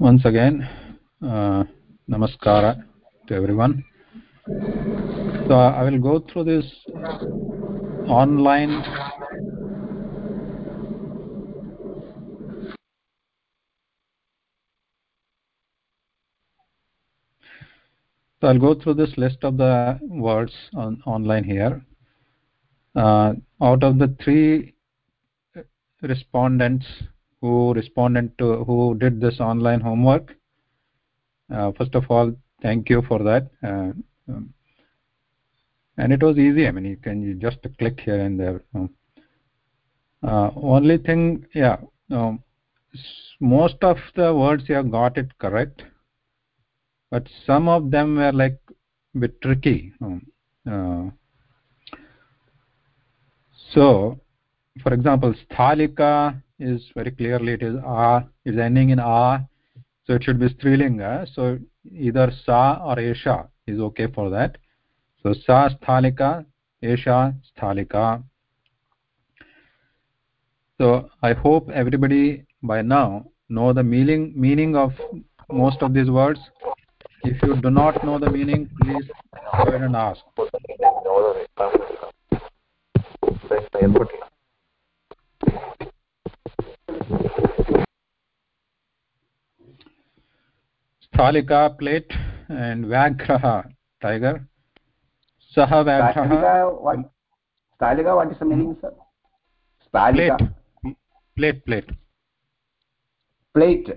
once again uh, namaskara to everyone. So i will go through this online. So i'll go through this list of the words on online here. Uh, out of the three respondents who responded to who did this online homework. Uh, first of all thank you for that. Uh, um, and it was easy. I mean you can you just click here and there um, uh, only thing yeah um, most of the words you have got it correct but some of them were like a bit tricky uh, so for example sthalika is very clearly it is a is ending in a so it should be strilinga. So either sa or esha is okay for that. So sa sthalika esha sthalika so i hope everybody by now know the meaning meaning of most of these words. If you do not know the meaning please go ahead and ask स्थालिका plate and व्याघ्रः tiger सः व्याघ्रः plate plate plate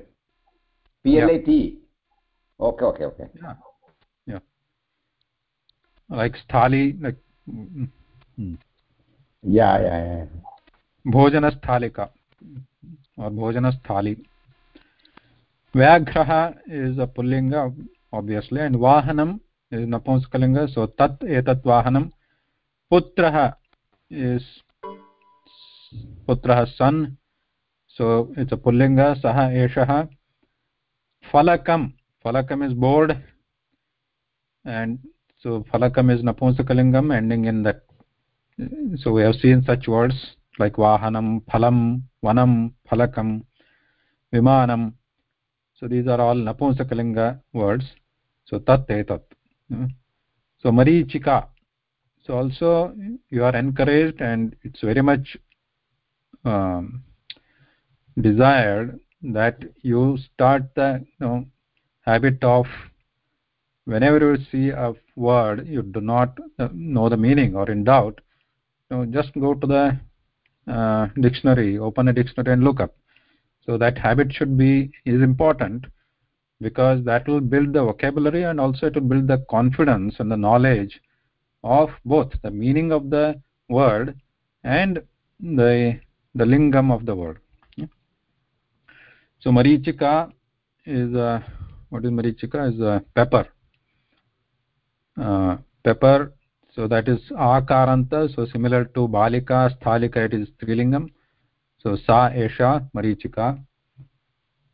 P L A T okay okay okay like स्थाली like भोजनस्थालिका भोजनस्थाली vyagraha is a pullinga obviously and vahanam is napunsakalinga so tat etat vahanam. Putrah is putrah son so it's a pullinga saha eshah falakam falakam is board and so falakam is napunsakalingam ending in that so we have seen such words like vahanam phalam vanam phalakam vimanam so these are all napumsakalinga words. So tat etat so marichika so also you are encouraged and it's very much um, desired that you start the you know habit of whenever you see a word you do not know the meaning or in doubt you know, just go to the uh, dictionary open a dictionary and look up so that habit should be is important because that will build the vocabulary and also to build the confidence and the knowledge of both the meaning of the word and the the lingam of the word. So marichika is a, what is marichika? Is a pepper. Uh, pepper so that is akaranta so similar to balika sthalika it is trilingam so sa esha marichika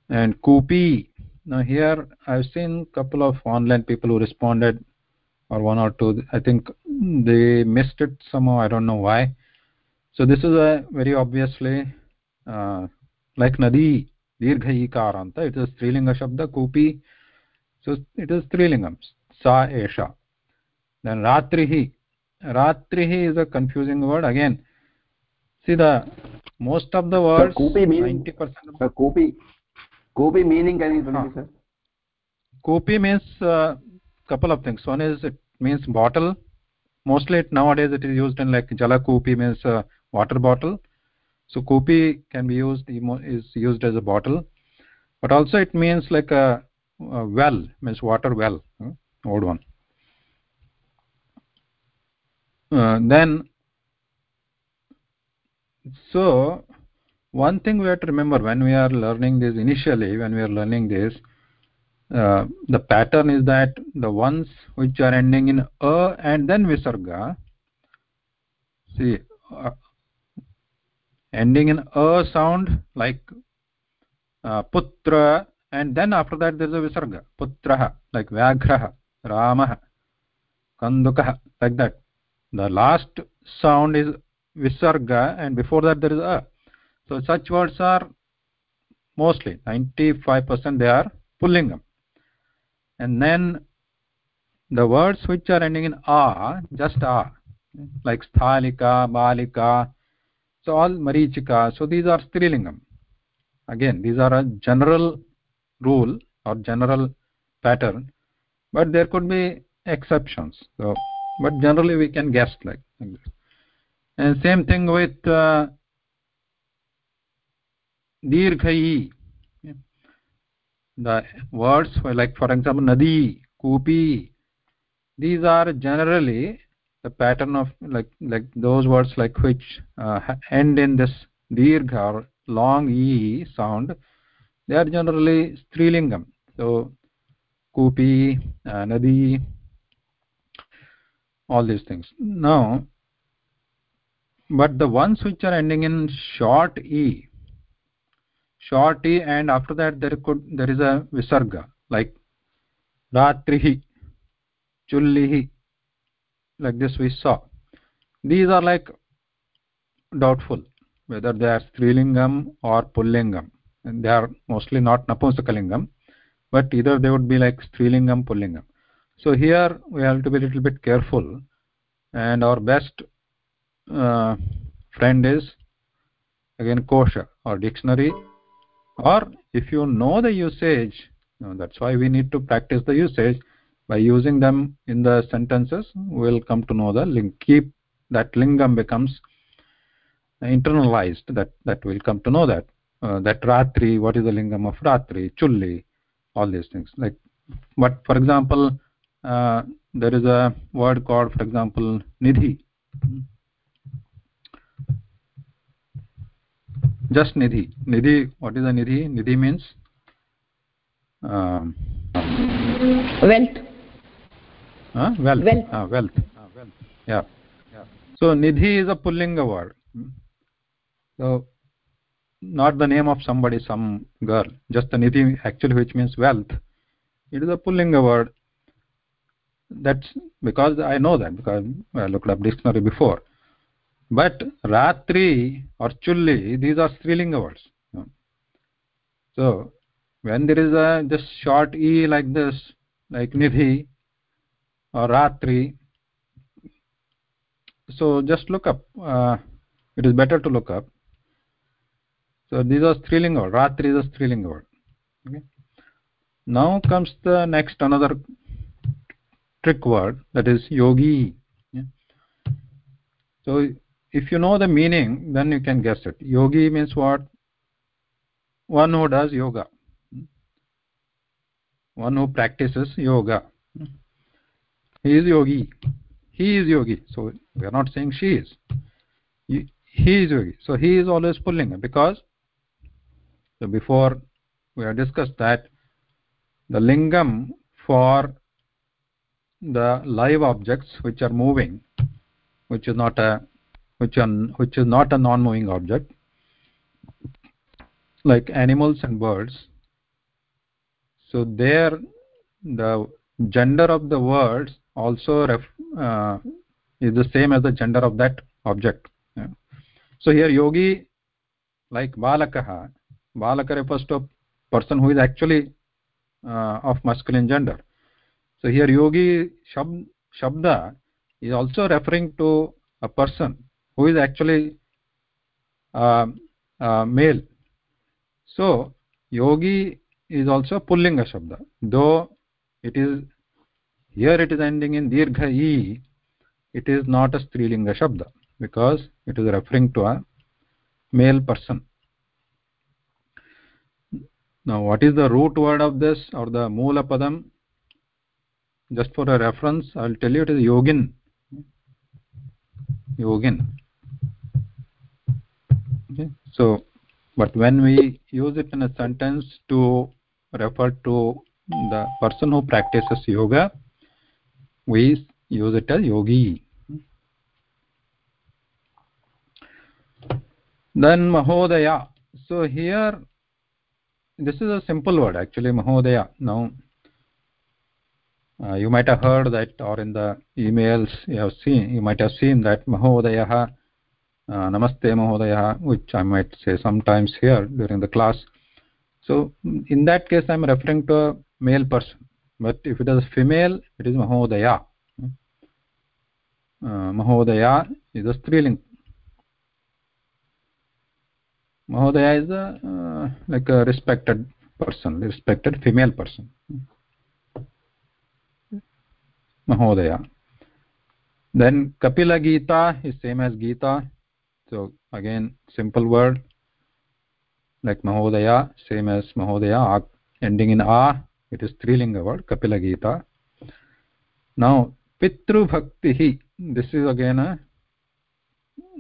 and kupi now here i've seen couple of online people who responded or one or two i think they missed it somehow i don't know why so this is a very obviously uh, like nadi dirgha ikaranta it is strilinga shabda kupi so it is strilingam sa esha then ratrihi ratrihi is a confusing word again see the most of the words so, kupi meaning 90% of kupi kupi meaning can you tell me sir kupi means uh, couple of things. One is it means bottle. Mostly it, nowadays it is used in like jala kupi means uh, water bottle. So kupi can be used is used as a bottle. But also it means like a, a well means water well uh, old one. Uh, then so one thing we have to remember when we are learning this initially when we are learning this uh, the pattern is that the ones which are ending in a and then visarga see uh, ending in a sound like uh, putra and then after that there is a visarga putrah like vyagrah ramah kandukah like that. The last sound is visarga and before that there is a so such words are mostly 95% they are pullingam. And then the words which are ending in a just a like sthalika balika so all marichika so these are strilingam again these are a general rule or general pattern but there could be exceptions so but generally we can guess like, like this and same thing with uh, dirghai the words like for example nadi kupi these are generally the pattern of like like those words like which uh, end in this dirgha or long e sound. They are generally strilingam. So kupi uh, nadi all these things. Now but the ones which are ending in short e. Short e and after that there could there is a visarga like ratrihi chullihi like this we saw. These are like doubtful whether they are strilingam or pullingam. And they are mostly not napunsakalingam but either they would be like strilingam pullingam. So here we have to be a little bit careful and our best uh, friend is again kosha or dictionary. Or if you know the usage you know, that's why we need to practice the usage. By using them in the sentences we will come to know the link. Keep that lingam becomes internalized that that will come to know that. Uh, that ratri what is the lingam of ratri chulli all these things. Like but for example uh, there is a word called for example nidhi just nidhi. Nidhi what is a nidhi? Nidhi means um, wealth. Uh, wealth. Wealth, uh, wealth. Uh, wealth. Yeah. Yeah so nidhi is a pullinga word. So not the name of somebody some girl. Just the nidhi actually which means wealth. It is a pullinga word. That's because i know that because i looked up dictionary before but ratri or chulli these are strilinga words. So when there is a just short e like this like nidhi or ratri so just look up uh, it is better to look up. So these are strilinga word ratri is a strilinga word. Okay. Now comes the next another trick word that is yogi. Yeah. so if you know the meaning then you can guess it. Yogi means what? One who does yoga. One who practices yoga. He is yogi. He is yogi. So we are not saying she is. He, is yogi. So he is always pulling because so before we have discussed that the lingam for the live objects which are moving which is not a which are which is not a non moving object like animals and birds. So there the gender of the words also ref, uh, is the same as the gender of that object. Yeah. so here yogi like balakah balaka refers to a person who is actually uh, of masculine gender. So here yogi shab, shabda is also referring to a person who is actually uh, uh, male. So yogi is also pullinga shabda. Though it is here it is ending in dirgha e it is not a strilinga shabda because it is referring to a male person. Now what is the root word of this or the moola padam? Just for a reference i will tell you it is yogin. Yogin okay. So but when we use it in a sentence to refer to the person who practices yoga we use it as yogi. Then mahodaya. So here this is a simple word actually mahodaya. Now uh, you might have heard that or in the emails you have seen you might have seen that mahodayah namaste mahodaya which i might say sometimes here during the class. So in that case i'm referring to a male person. But if it is female it is mahodaya uh, mahodaya is a striling. Mahodaya is a uh, like a respected person respected female person. Mahodaya then kapila gita is same as gita so again simple word like mahodaya same as mahodaya ending in a it is strilinga word kapila gita now pitru bhakti this is again a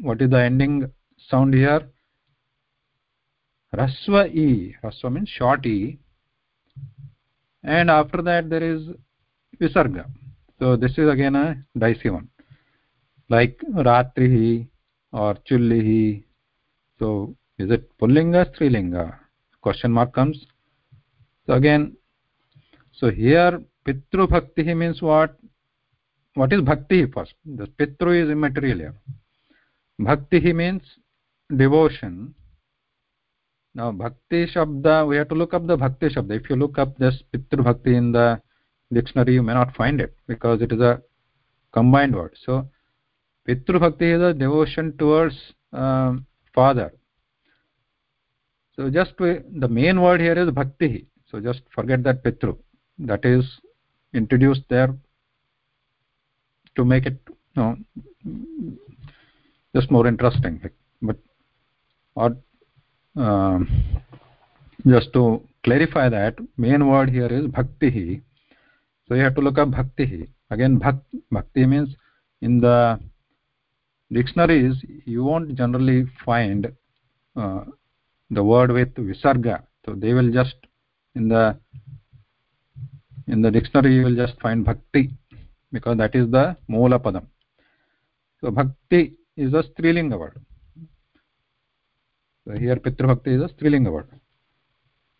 what is the ending sound here rasva e rasva means short e and after that there is visarga so this is again a dicey one like ratrihi or chullihi. So is it pullinga strilinga? Question mark comes. So again so here pitru bhakti means what? What is bhakti first? The pitru is immaterial here. Bhakti means devotion. Now bhakti shabda we have to look up the bhakti shabda. If you look up this pitru bhakti in the dictionary you may not find it because it is a combined word. So pitru bhakti is a devotion towards um, father. So just the main word here is bhakti. So just forget that pitru. That is introduced there to make it you know, just more interesting. But or um, just to clarify that main word here is bhakti. So you have to look up bhakti. Again bhakti means in the dictionaries you won't generally find uh, the word with visarga. So they will just in the in the dictionary you will just find bhakti because that is the moola padam. So bhakti is a strilinga word. So here pitru bhakti is a strilinga word.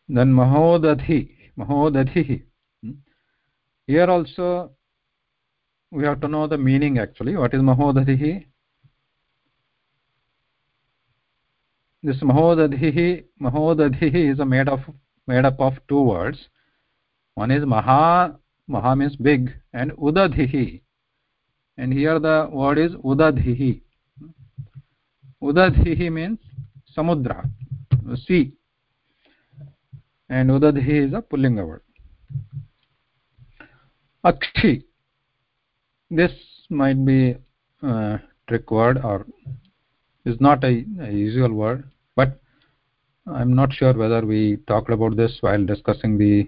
Then mahodadhi mahodadhi hmm? here also we have to know the meaning actually. What is mahodadhi this mahodadhi mahodadhi is a made of made up of two words. One is maha maha means big and udadhi and here the word is udadhi udadhi means samudra sea. And udadhi is a pullinga word. Akshi. This might be a trick word or is not a, a usual word but i'm not sure whether we talked about this while discussing the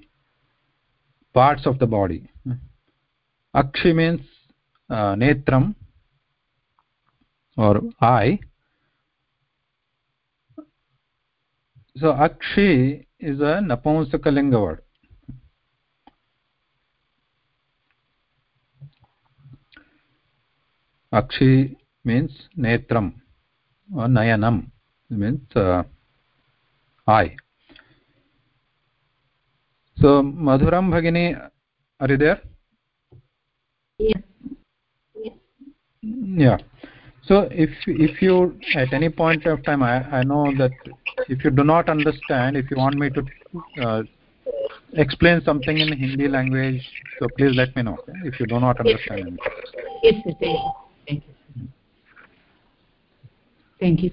parts of the body. Akshi means uh, netram or eye. So akshi is a napumsakalinga word. Akshi means netram nayanam means uh, eye so madhuram bhagini are you there? Yes. Yeah. So if if you at any point of time i i know that if you do not understand if you want me to uh, explain something in hindi language so please let me know okay? if you do not understand yes, yes, yes, thank you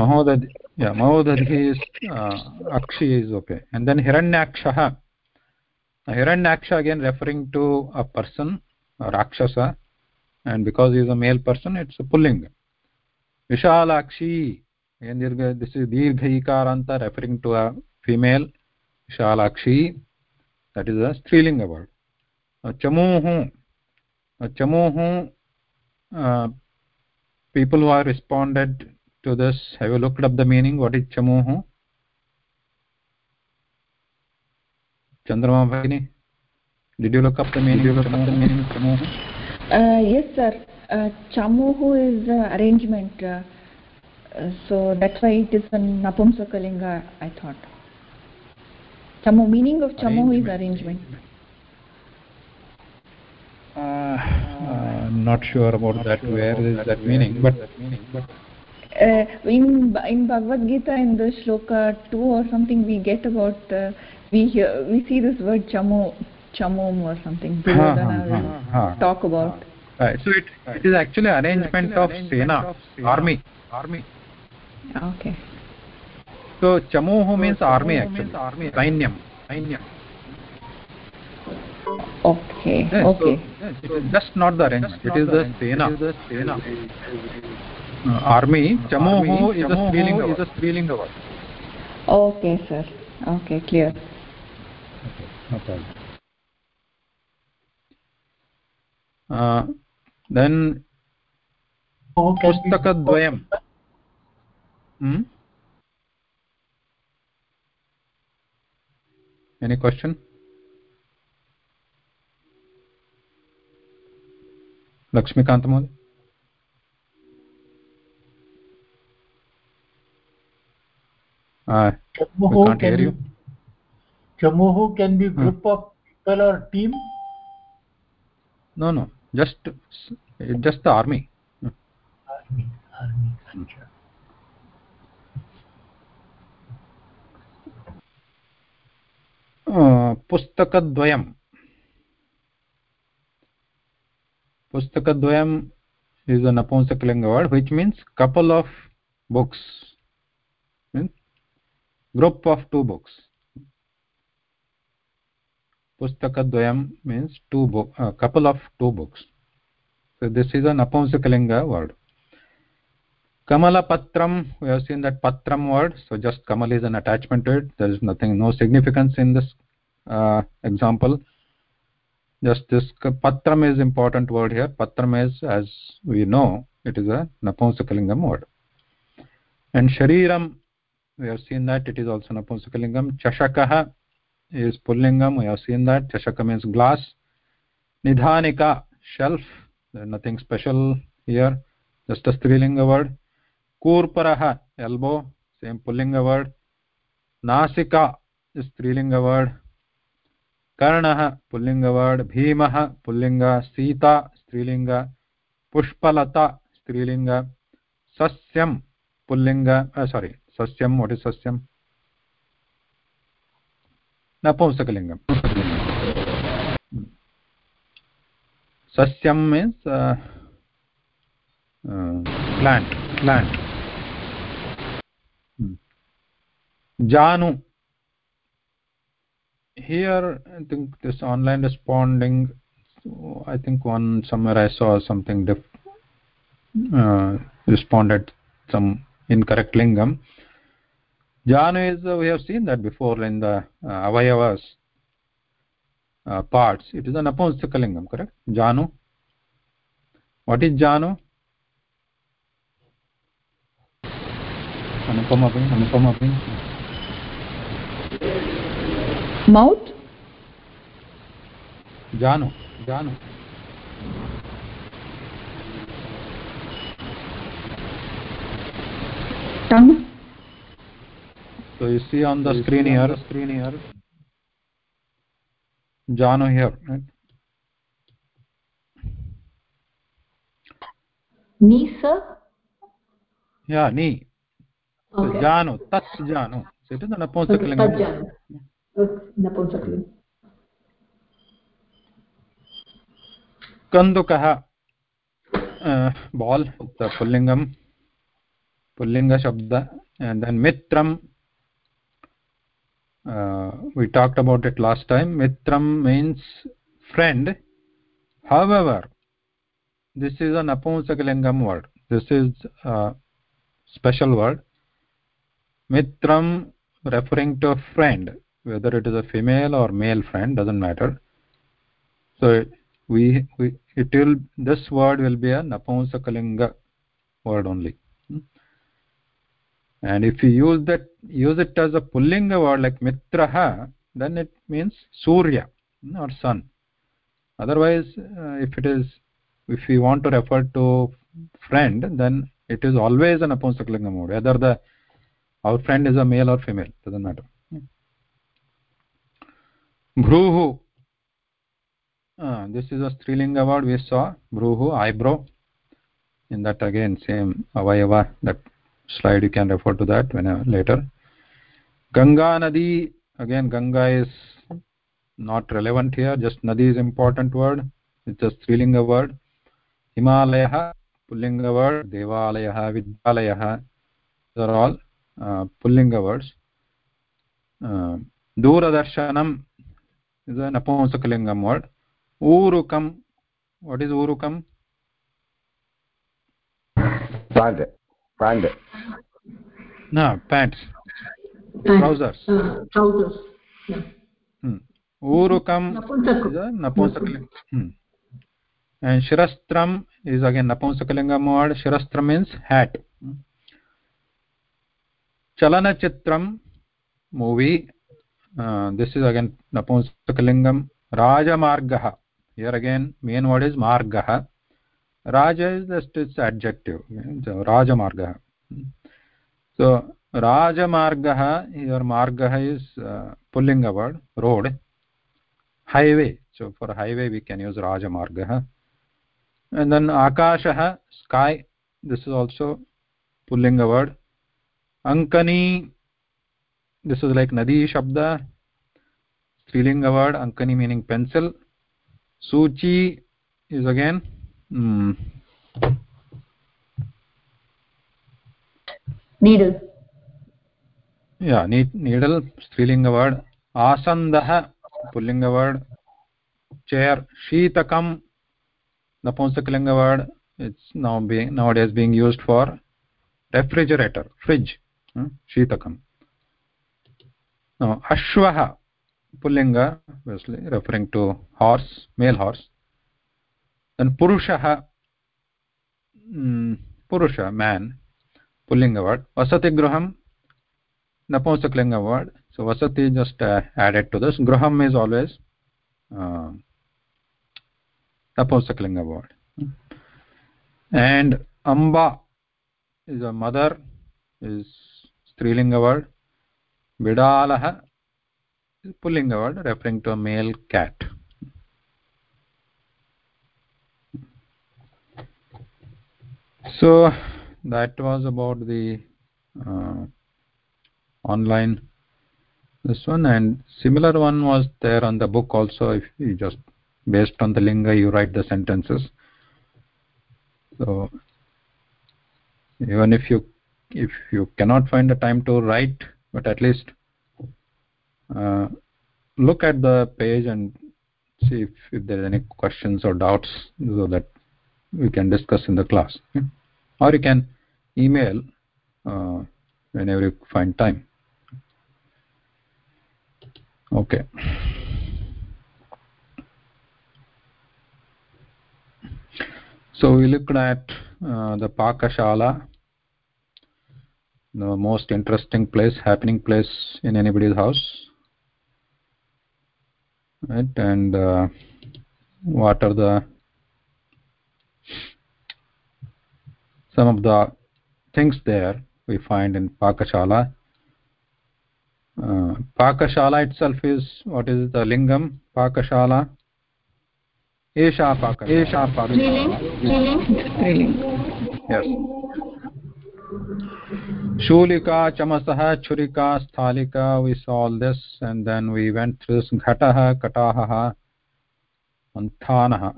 mahodad yeah mahodadhi is uh, akshi is okay and then hiranyaksha hiranyaksha again referring to a person a rakshasa and because he is a male person it's a pulling vishalakshi dirgha this is dirgha ikaranta referring to a female vishalakshi that is a strilinga word chamuhu chamuhu uh, people who have responded to this. Have you looked up the meaning? What is chamuhu? Chandrama bhagini did you look up the meaning up the meaning uh, yes sir. Uh, is uh, arrangement uh, uh, so that's why it is a napumsakalinga i thought. Chamu meaning of chamuhu is arrangement. uh, i'm not sure about that. Where is that meaning? But uh, in in Bhagavad Gita in the shloka 2 or something we get about uh, we hear we see this word chamo chamom or something Duryodhana ha, ha, ha. talk about Right. So it, it is actually arrangement of Sena, army. Army. okay So Chamohu means army actually. Means Sainyam. Sainyam. okay Yes, so, okay yes, it is just not the arrangement. It is the Sena. It is the Sena. Uh, army. Chamohu is a strilinga. Is a strilinga word. okay sir okay clear No problem. Uh, then Who can be pustakadvayam. Chamuhu can be- Chamuhu can be group of people or team. No, no. Just, just the army. Army, army. Uh, pustakadvayam. Pustakadvayam is a Napunsakalinga word which means couple of books. Group of two books. Pustakadvayam means two book, uh, couple of two books. So this is an Napunsakalinga word. Kamala Patram, we have seen that Patram word, so just Kamal is an attachment to it. There is nothing, no significance in this uh, example. Just this ka- Patram is important word here. Patram is, as we know, it is a Napunsakalingam word. And Shariram, we have seen that it is also Napunsakalingam. Chashakaha is Pullingam, we have seen that. Chashaka means glass. Nidhanika, shelf, nothing special here, just a Strilinga word. Kurparaha, elbow, same Pullinga word. Nasika is Strilinga word. Karnaha, Pullinga word. Bhimaha, Pullinga. Sita, Strilinga. Pushpalata, Strilinga. Sasyam, Pullinga. सस्यम what is सस्यं? नपुंसकलिङ्गं सस्यं means plant plant जानु। Here I think this online responding I think one summer I saw something डिफ् responded some in Janu is uh, we have seen that before in the uh, avayavas uh, parts. It is an apunsaka correct? Janu. What is Janu? Anupama bhai, Anupama bhai. mouth Janu, Janu. tongue So you see on the screen here, screen here. Janu here, right? Knee, sir? Yeah, knee. So Okay. Janu, tat Janu. So it is an apunsaka Tajjan. Napunsakling. Kandukah. Uh, ball, the pullingam. Pullinga Shabda. And then Mitram. Uh, Uh, we talked about it last time. Mitram means friend. However, this is an Apunsakalingamam word. This is a special word. Mitram referring to a friend, whether it is a female or male friend, doesn't matter. So we, we it will this word will be a Napumsakalinga word only. And if you use that use it as a Pullinga word like Mitraha, then it means Surya or sun. Otherwise, uh, if it is if we want to refer to friend, then it is always an Apunsakalinga mode. Whether the our friend is a male or female, doesn't matter. Bhruhu. Uh, this is a Strilinga word we saw. Bhruhu, eyebrow. In that again, same avayava, that slide you can refer to that whenever later ganga nadi again ganga is not relevant here just nadi is important word it's a strilinga word himalayah pullinga word devalayah vidyalayah these are all uh, pullinga words uh, duradarshanam is a napunsakalinga word urukam what is urukam pant pant no pants trousers uh, trousers. Yeah. hmm. urukam Napunsaka. is a napunsakalinga hmm. and shirastram is again napunsakalinga word shirastram means hat hmm. chalanachitram movie uh, this is again napunsakalingam rajamargah here again main word is margah raja is just its adjective so rajamargah so rajamargah here margah is uh, pullinga word road highway so for highway we can use rajamargah and then akashah sky this is also pullinga word ankani this is like nadi shabda strilinga word ankani meaning pencil suchi is again mm, Needle. yeah need, needle strilinga word. Asandah pullinga word. Chair sheetakam napunsakalinga word. It's now being nowadays being used for refrigerator fridge. Hmm? sheetakam. Now ashwah pullinga obviously referring to horse male horse then purushah mm, purusha man pullinga word vasati graham napunsakalinga word so vasati just uh, added to this graham is always uh, napunsakalinga word and amba is a mother is strilinga word vidalah is pullinga word referring to a male cat so that was about the uh, online this one. And similar one was there on the book also. If you just based on the linga you write the sentences. So even if you if you cannot find the time to write but at least uh, look at the page and see if, if there are any questions or doubts so that we can discuss in the class. Or you can email uh, whenever you find time. Okay. So we looked at uh, the pakashala the most interesting place happening place in anybody's house. Right and uh, what are the some of the things there we find in pakashala. Uh, pakashala itself is what is the lingam? Pakashala. Esha pakashala. Esha pakashala. Yes. Shulika chamasah churika sthalika we saw all this and then we went through this ghatah katahah manthanah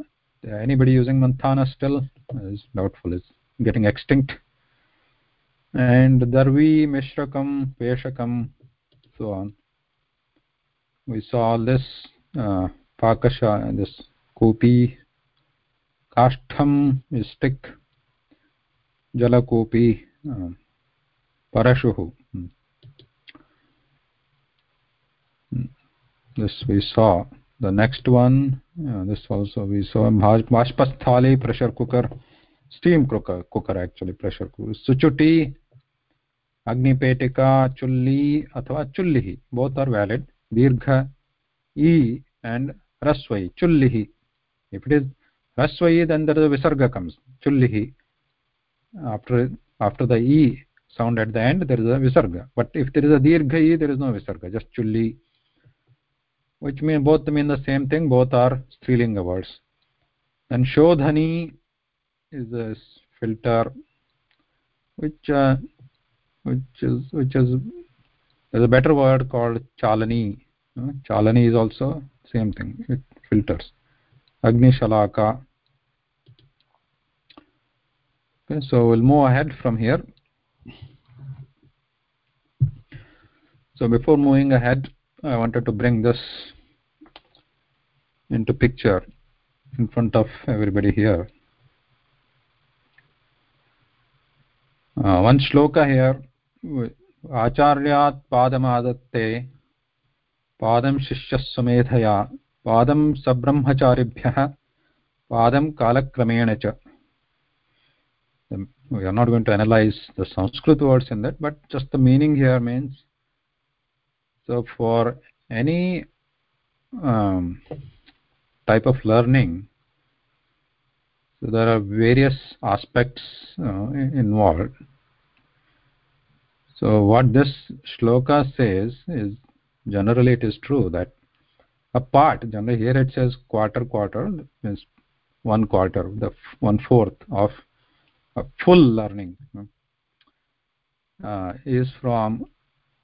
anybody using manthana still? Is doubtful it's getting extinct and darvi mishrakam peshakam so on we saw this uh, pakasha this kopi kashtham is stick jalakopi uh, parashuh this we saw the next one uh, this also we saw vashpasthali pressure cooker steam cooker cooker actually pressure cooker suchuti agnipetika chulli athva chullihi both are valid dirgha e and raswai chullihi if it is raswai then there is a visarga comes chullihi after after the e sound at the end there is a visarga but if there is a dirgha e there is no visarga just chulli which mean both mean the same thing both are strilinga words and shodhani is a filter which uh, which is which is there's a better word called chalani. Uh, chalani is also same thing it filters. Agni shalaka. Okay so we'll move ahead from here. So before moving ahead i wanted to bring this into picture in front of everybody here Uh, one shloka here acharyat padam adatte padam shishyasmedhaya padam sabrahmacharibhyah padam kalakramena cha. Um, we are not going to analyze the sanskrit words in that but just the meaning here means so for any um, type of learning so there are various aspects uh, involved so what this shloka says is generally it is true that a part generally here it says quarter quarter means one quarter the one fourth of a full learning uh, is from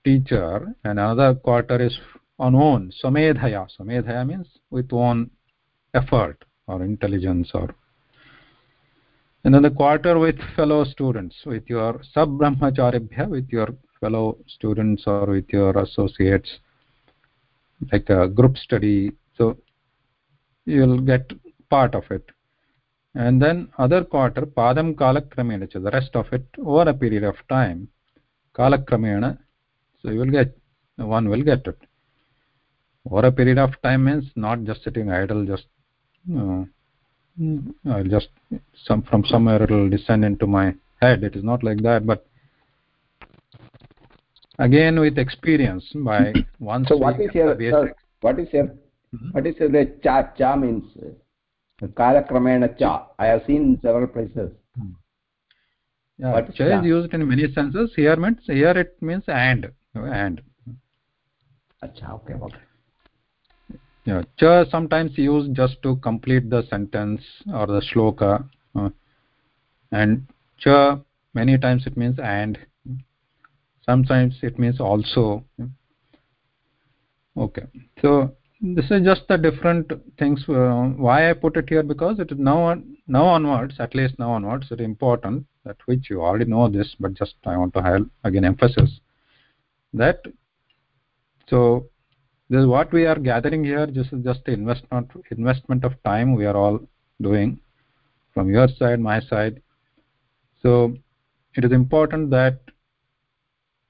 teacher and another quarter is on own samedhaya samedhaya means with own effort or intelligence or another quarter with fellow students with your sub brahmacharibhya with your fellow students or with your associates like a group study. So you'll get part of it. And then other quarter padam kalakramena the rest of it over a period of time kalakramena so you will get one will get it. Over a period of time means not just sitting idle just uh, I'll just some from somewhere it will descend into my head. It is not like that but again with experience by once so what is your sir, what is your mm -hmm. what is your the cha cha means? Kalakramena cha. I have seen several places. Yeah but cha? is used in many senses. Here means here it means and and. Acha okay okay yeah. Cha sometimes used just to complete the sentence or the shloka. Uh, and cha many times it means and. Sometimes it means also. Okay. So this is just the different things uh, why i put it here because it is now on now onwards at least now onwards it is important that which you already know this but just i want to have again emphasis. That so this is what we are gathering here. This is just the investment investment of time we are all doing from your side my side. So it is important that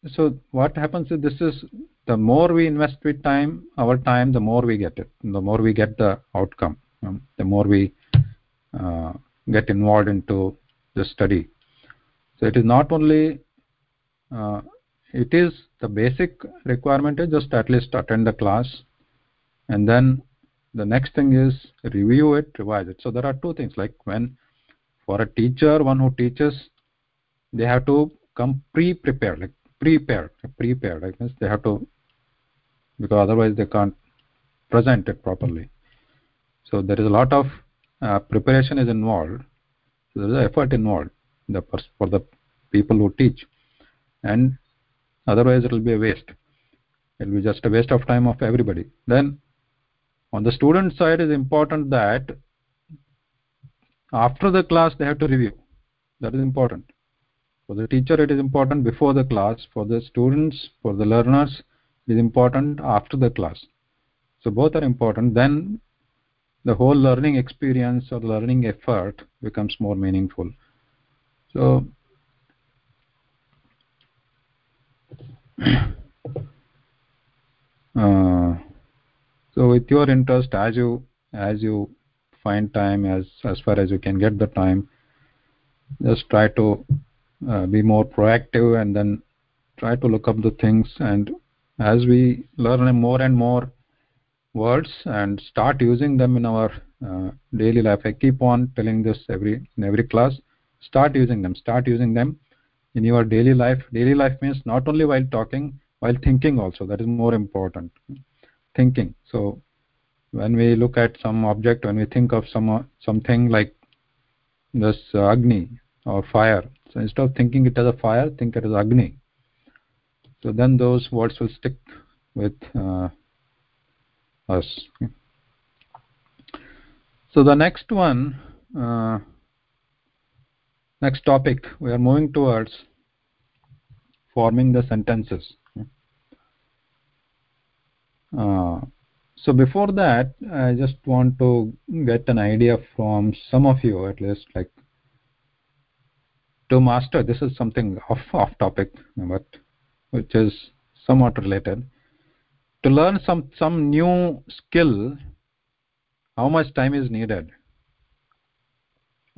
so what happens is this is the more we invest with time our time the more we get it the more we get the outcome um, the more we uh, get involved into the study. So it is not only uh, it is the basic requirement is just at least attend the class. And then the next thing is review it revise it. So there are two things like when for a teacher one who teaches they have to come pre-prepared like prepared prepared like means they have to because otherwise they can't present it properly. So there is a lot of uh, preparation is involved. So there is effort involved the for the people who teach. And otherwise it will be a waste. It will be just a waste of time of everybody. Then on the student side is important that after the class they have to review. That is important. For the teacher it is important before the class. For the students for the learners is important after the class. So both are important. Then the whole learning experience or learning effort becomes more meaningful. So uh, so with your interest as you as you find time as as far as you can get the time just try to uh, be more proactive and then try to look up the things. And as we learn more and more words and start using them in our uh, daily life i keep on telling this every in every class start using them start using them in your daily life. Daily life means not only while talking while thinking also. That is more important. Thinking. So when we look at some object when we think of some something like this agni or fire so instead of thinking it as a fire think it as agni. So then those words will stick with uh, us. So the next one uh, next topic we are moving towards forming the sentences. Uh, so before that i just want to get an idea from some of you at least like to master this is something off off topic but which is somewhat related. To learn some some new skill how much time is needed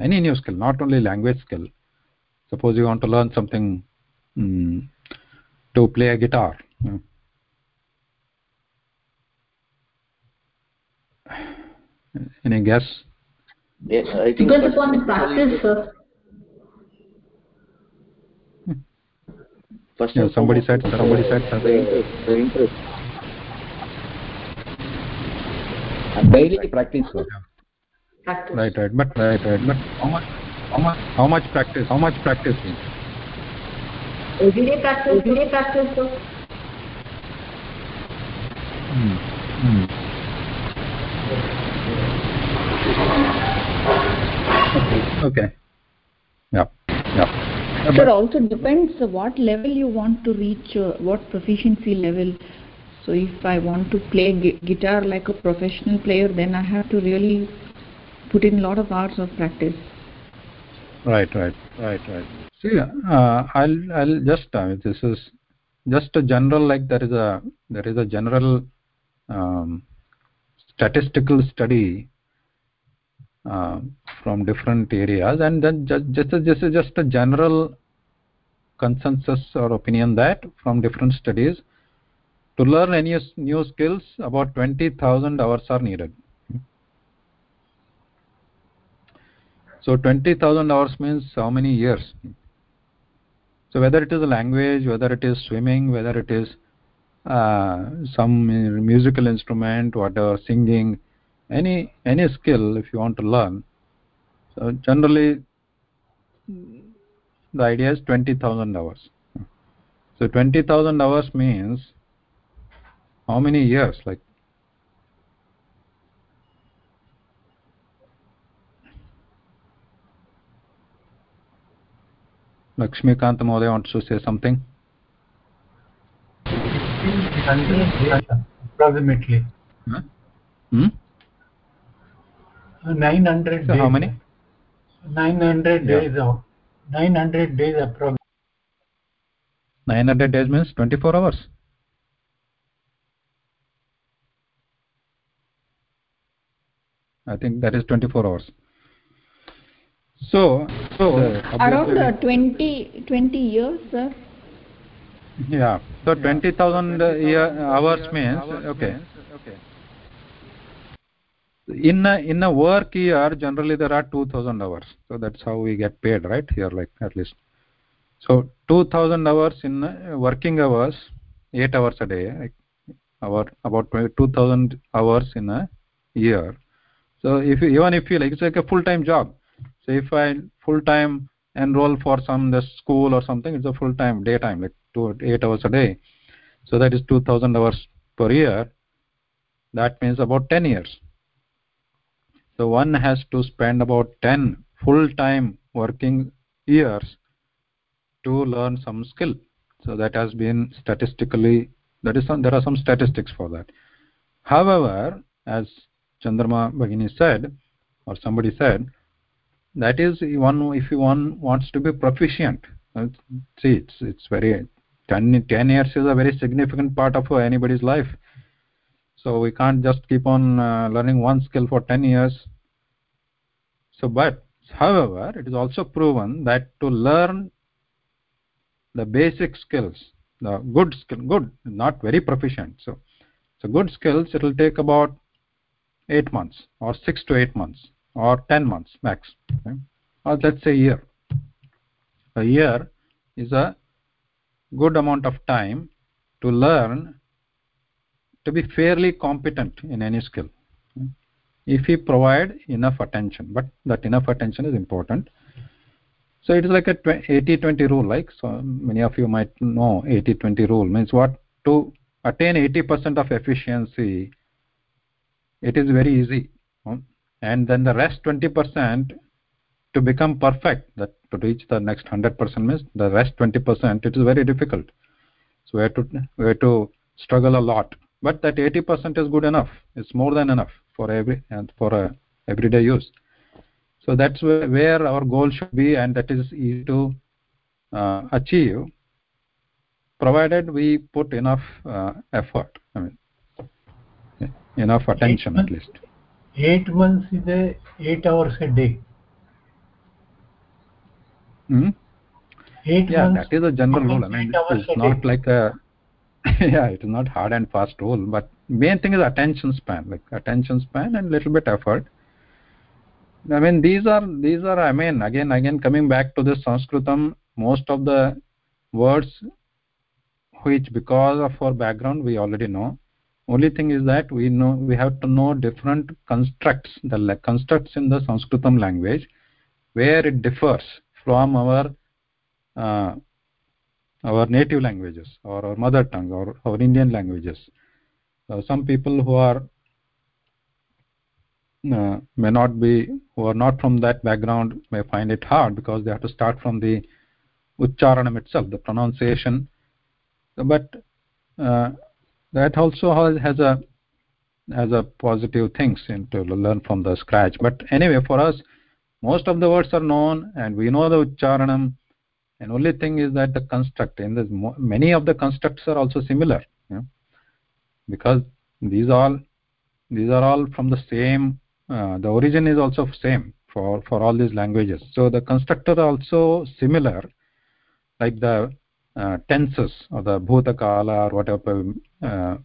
any new skill not only language skill. Suppose you want to learn something mm, to play a guitar any guess? Yes i think Depends upon the practice, sir. first yeah somebody said somebody said something interest the interest. Daily practice sir. Practice. right right but right right but how much how much how much practice how much practice means Everyday practice, everyday practice, sir. Hmm. Hmm. okay okay yeah yeah Sir, also depends what level you want to reach, uh, what proficiency level. So if I want to play gu- guitar like a professional player, then I have to really put in a lot of hours of practice. right right right right. See uh, i'll i'll just uh, this is just a general like there is a there is a general um, statistical study uh, from different areas. And then just just this is just a general consensus or opinion that from different studies to learn any new skills about 20000 hours are needed so 20000 hours means how many years? So whether it is a language whether it is swimming whether it is uh, some musical instrument whatever singing any any skill if you want to learn. So generally the idea is 20000 hours. So 20000 hours means how many years? Like Lakshmikant Mohoday wants to say something. approximately. Huh? Hmm? Uh, 900 So days. how many? 900 Yeah. days. Of, 900 days approximately. 900 days means 24 hours. I think that is 24 hours. So, so Around uh, 20, 20 years, sir. yeah. So 20,000 uh, year hours means okay. In a in a work year, generally there are 2,000 hours. So that's how we get paid, right? Here, like at least. So 2,000 hours in uh, working hours, eight hours a day, like our about 2,000 hours in a year. So if you, even if you like, it's like a full-time job. So if I full-time enroll for some the school or something, it's a full-time daytime, like two eight hours a day. So that is 2,000 hours per year. That means about 10 years. So one has to spend about 10 full-time working years to learn some skill. So that has been statistically that is some, there are some statistics for that. However, as Chandrama Bhagini said, or somebody said, that is one if one wants to be proficient. uh, See, it's it's very 10, 10 years is a very significant part of anybody's life. So we can't just keep on uh, learning one skill for 10 years. So, but however, it is also proven that to learn the basic skills, the good skill, good, not very proficient. So, so good skills, it will take about eight months or six to eight months or 10 months max okay? or let's say year. A year is a good amount of time to learn to be fairly competent in any skill okay? if we provide enough attention but that enough attention is important. So it is like a 80 20 rule like so many of you might know 80 20 rule. Means what? To attain 80% of efficiency it is very easy and then the rest 20% to become perfect that to reach the next 100% means the rest 20% it is very difficult. So we have to we have to struggle a lot. But that 80% is good enough. It's more than enough for every and for a everyday use. So that's where, where our goal should be and that is easy to uh, achieve provided we put enough uh, effort i mean enough attention at least eight months is a eight hours a day hmm? eight yeah months that is a general rule i mean it's not day. like a yeah it is not hard and fast rule but main thing is attention span like attention span and little bit effort i mean these are these are i mean again again coming back to the sanskritam most of the words which because of our background we already know only thing is that we know we have to know different constructs the constructs in the sanskritam language where it differs from our uh, our native languages or our mother tongue or our indian languages. Uh, some people who are uh, may not be who are not from that background may find it hard because they have to start from the ucharanam itself the pronunciation. But uh, that also has, has a has a positive things in to learn from the scratch. But anyway for us most of the words are known and we know the ucharanam. And only thing is that the construct in this many of the constructs are also similar you know, because these all these are all from the same uh, the origin is also same for for all these languages. So the constructor also similar like the tenses or the bhutakala or whatever uh,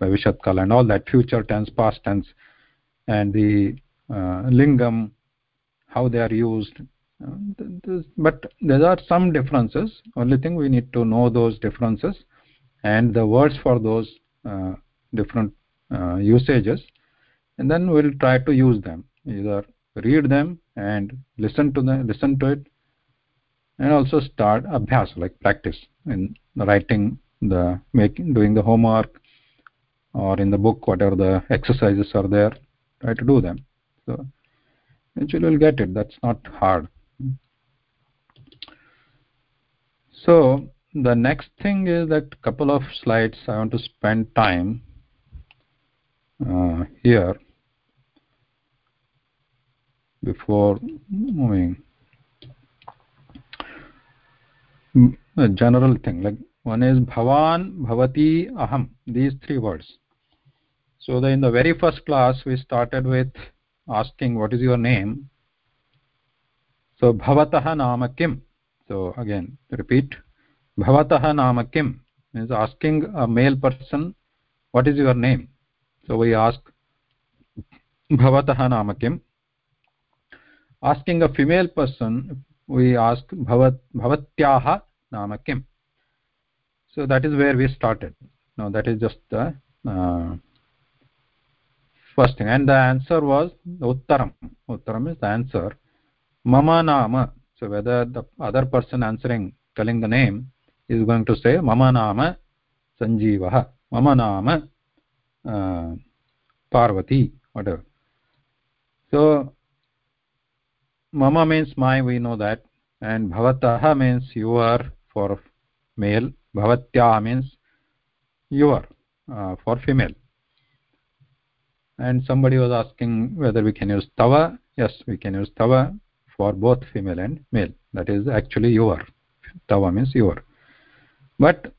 and all that future tense past tense and the uh, lingam how they are used. Uh, but there are some differences. Only thing we need to know those differences and the words for those uh, different uh, usages. And then we'll try to use them. Either read them and listen to them listen to it and also start abhyas like practice in the writing the making doing the homework or in the book whatever the exercises are there try to do them. So eventually you'll get it. That's not hard. So the next thing is that couple of slides i want to spend time uh, here before moving general thing like one is भवान भवती अहम these three words so the in the very first class we started with asking what is your name so भवत नाम किम so again repeat भवत नाम किम means asking a male person what is your name so we ask भवत नाम किम asking a female person we ask भवत्याः nama kim so that is where we started now that is just the uh, first thing and the answer was uttaram uttaram is the answer mama nama so whether the other person answering telling the name is going to say mama nama sanjeevah mama nama uh, parvati whatever so mama means my we know that and bhavatah means your for male bhavatya means your uh, for female. And somebody was asking whether we can use tava. Yes we can use tava for both female and male. That is actually your. Tava means your. But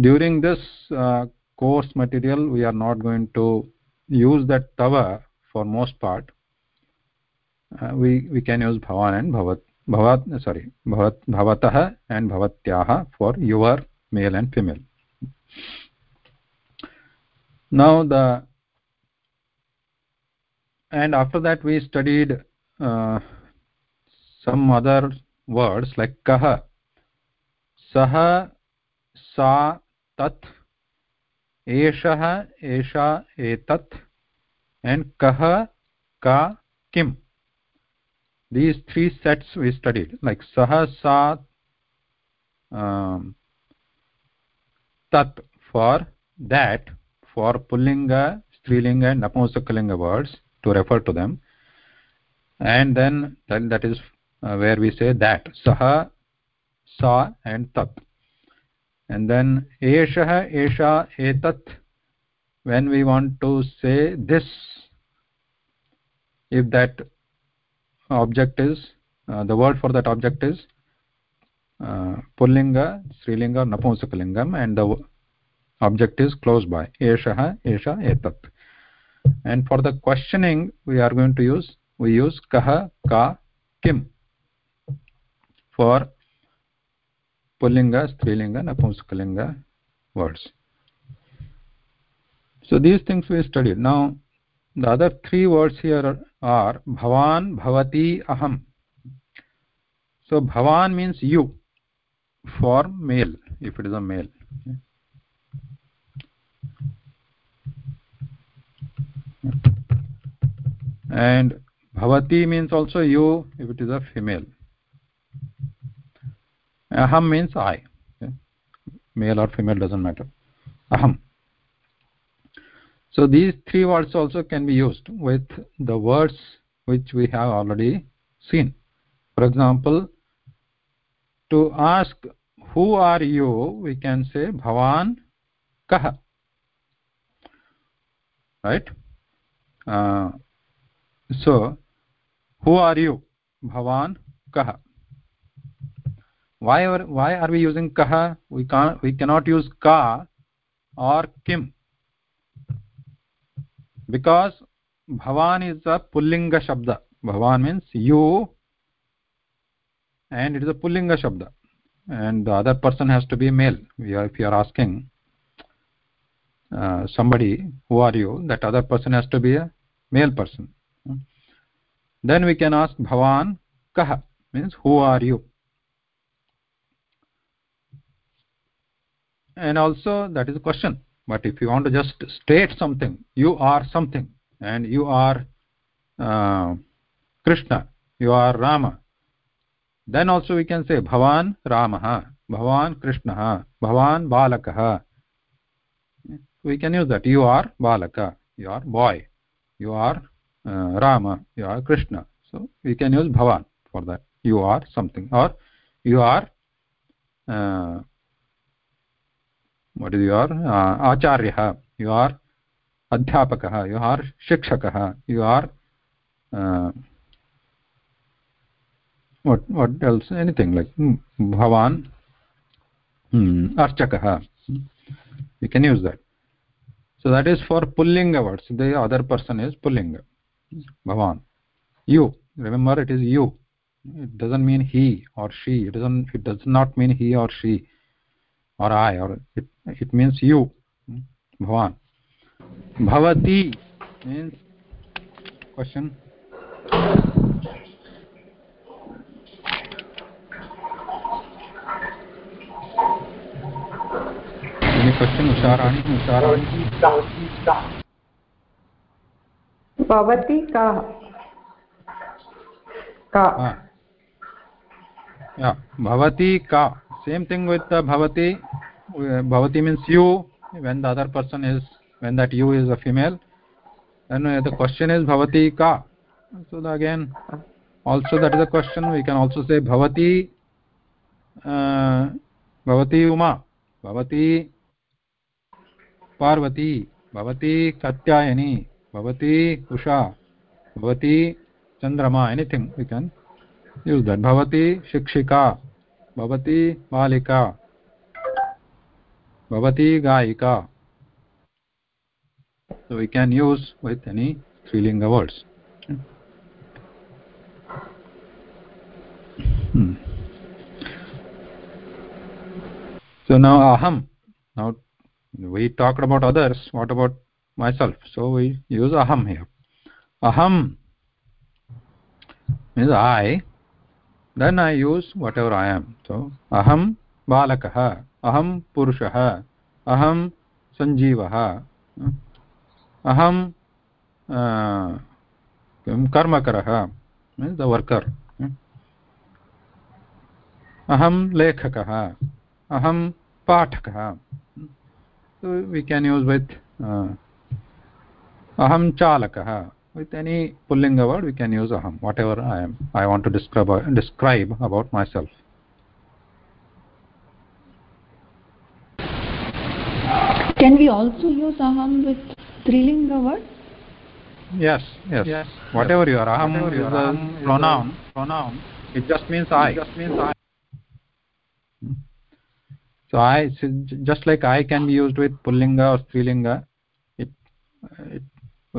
during this uh, course material we are not going to use that tava for most part. Uh, we we can use bhavan and bhavat भवत् सोरि भवत्, भवतः and भवत्याः for your male and female now the and after that we studied some other words like कः सः सा तत् एषः एषा एतत् एण्ड् कः का किम् these three sets we studied like saha sa um, tat for that for pullinga strilinga and napumsakalinga words to refer to them. And then that is uh, where we say that saha sa and tat. And then eshah esha etat when we want to say this if that object is uh, the word for that object is uh, pullinga strilinga napumsakalingam and the object is close by. Eshah esha etat. And for the questioning we are going to use we use kah ka kim. For pullinga strilinga napumsakalinga words. So these things we studied. Now the other three words here are bhavan bhavati aham so bhavan means you for male if it is a male and bhavati means also you if it is a female aham means i okay? male or female doesn't matter aham so these three words also can be used with the words which we have already seen. For example to ask who are you? we can say bhavan kah? Right? Uh, so who are you? Bhavan kah? Why are why are we using kah? We can't we cannot use ka or kim because bhavan is a pullinga shabda. Bhavan means you and it is a pullinga shabda. And the other person has to be male. If you are asking uh, somebody who are you that other person has to be a male person. Then we can ask bhavan kah means who are you? And also that is a question but if you want to just state something you are something and you are uh, krishna you are rama then also we can say bhavan ramah bhavan krishnah bhavan balakah we can use that you are balaka you are boy you are uh, rama you are krishna so we can use bhavan for that you are something or you are uh, what is your आचार्यः you are अध्यापकः you are शिक्षकः you are what what else anything like भवान् अर्चकः you can use that so that is for pulling words the other person is pulling भवान् you remember it is you it doesn't mean he or she it is it does not mean he or she और आय और it means you भगवान। भवती means question question का का। का। Same thing with uh, bhavati Uh, bhavati means you when the other person is when that you is a female then uh, the question is bhavati ka so the, again also that is a question we can also say bhavati uh, bhavati uma bhavati parvati bhavati katyayani bhavati usha bhavati chandrama anything we can use that bhavati shikshika bhavati balika bhavati gayika so we can use with any strilinga words. Hmm. so now aham. Now we talked about others. What about myself? So we use aham here. Aham means i then i use whatever i am so aham balakah aham purushah aham sanjeevah aham कर्मकरः the worker अहं लेखकः अहं पाठकः we can use with अहं चालकः with aham chalakah with any pullinga word we can use aham whatever i am i want to describe describe about myself. Can we also use aham with strilinga word? yes yes, yes. Whatever yes. you are aham is a pronoun. pronoun. It just means i. It just means i. So i just like i can be used with pullinga or strilinga it, it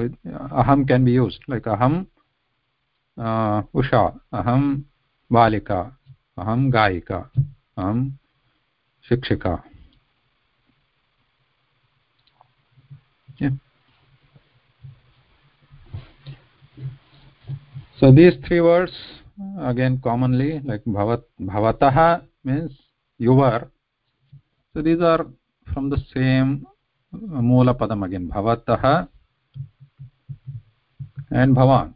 अहम can be use like अहम उषा, अहम बालिका, अहम गायिका, अहम शिक्षिका। So these three words again commonly like भवत् भवतः means so these are from the same मूलपदम् again भवतः and bhavan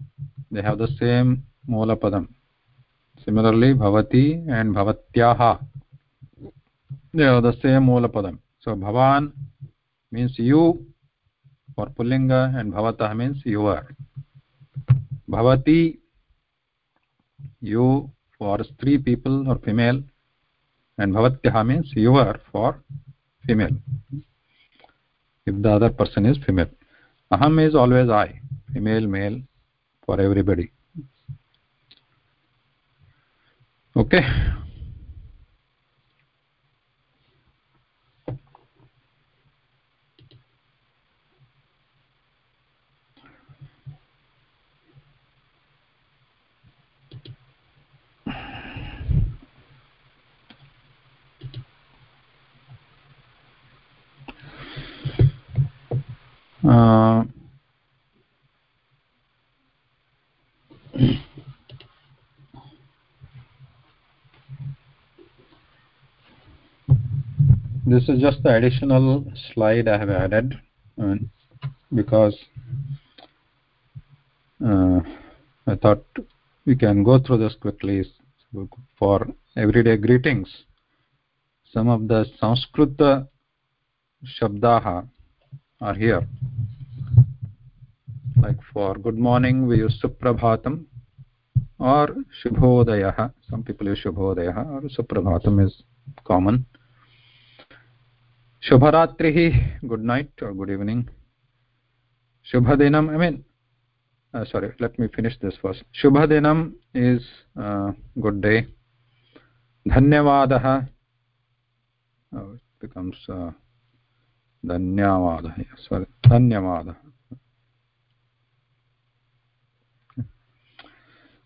they have the same moola padam similarly bhavati and bhavatyaha they have the same moola padam so bhavan means you for pullinga and bhavatah means you are bhavati you for three people or female and bhavatyah means you are for female if the other person is female aham is always i female male for everybody. Okay. Uh, this is just the additional slide I have added uh, because uh, I thought we can go through this quickly for everyday greetings. Some of the Sanskrit shabdaha are here. Like for good morning we use suprabhatam or shubhodayah. Some people use shubhodayah or suprabhatam is common शुभरात्रिः good night good evening शुभ शुभदिनं I mean sorry let me finish this शुभ शुभदिनम् is good day धन्यवादः. Becomes धन्यवादः. Sorry धन्यवादः.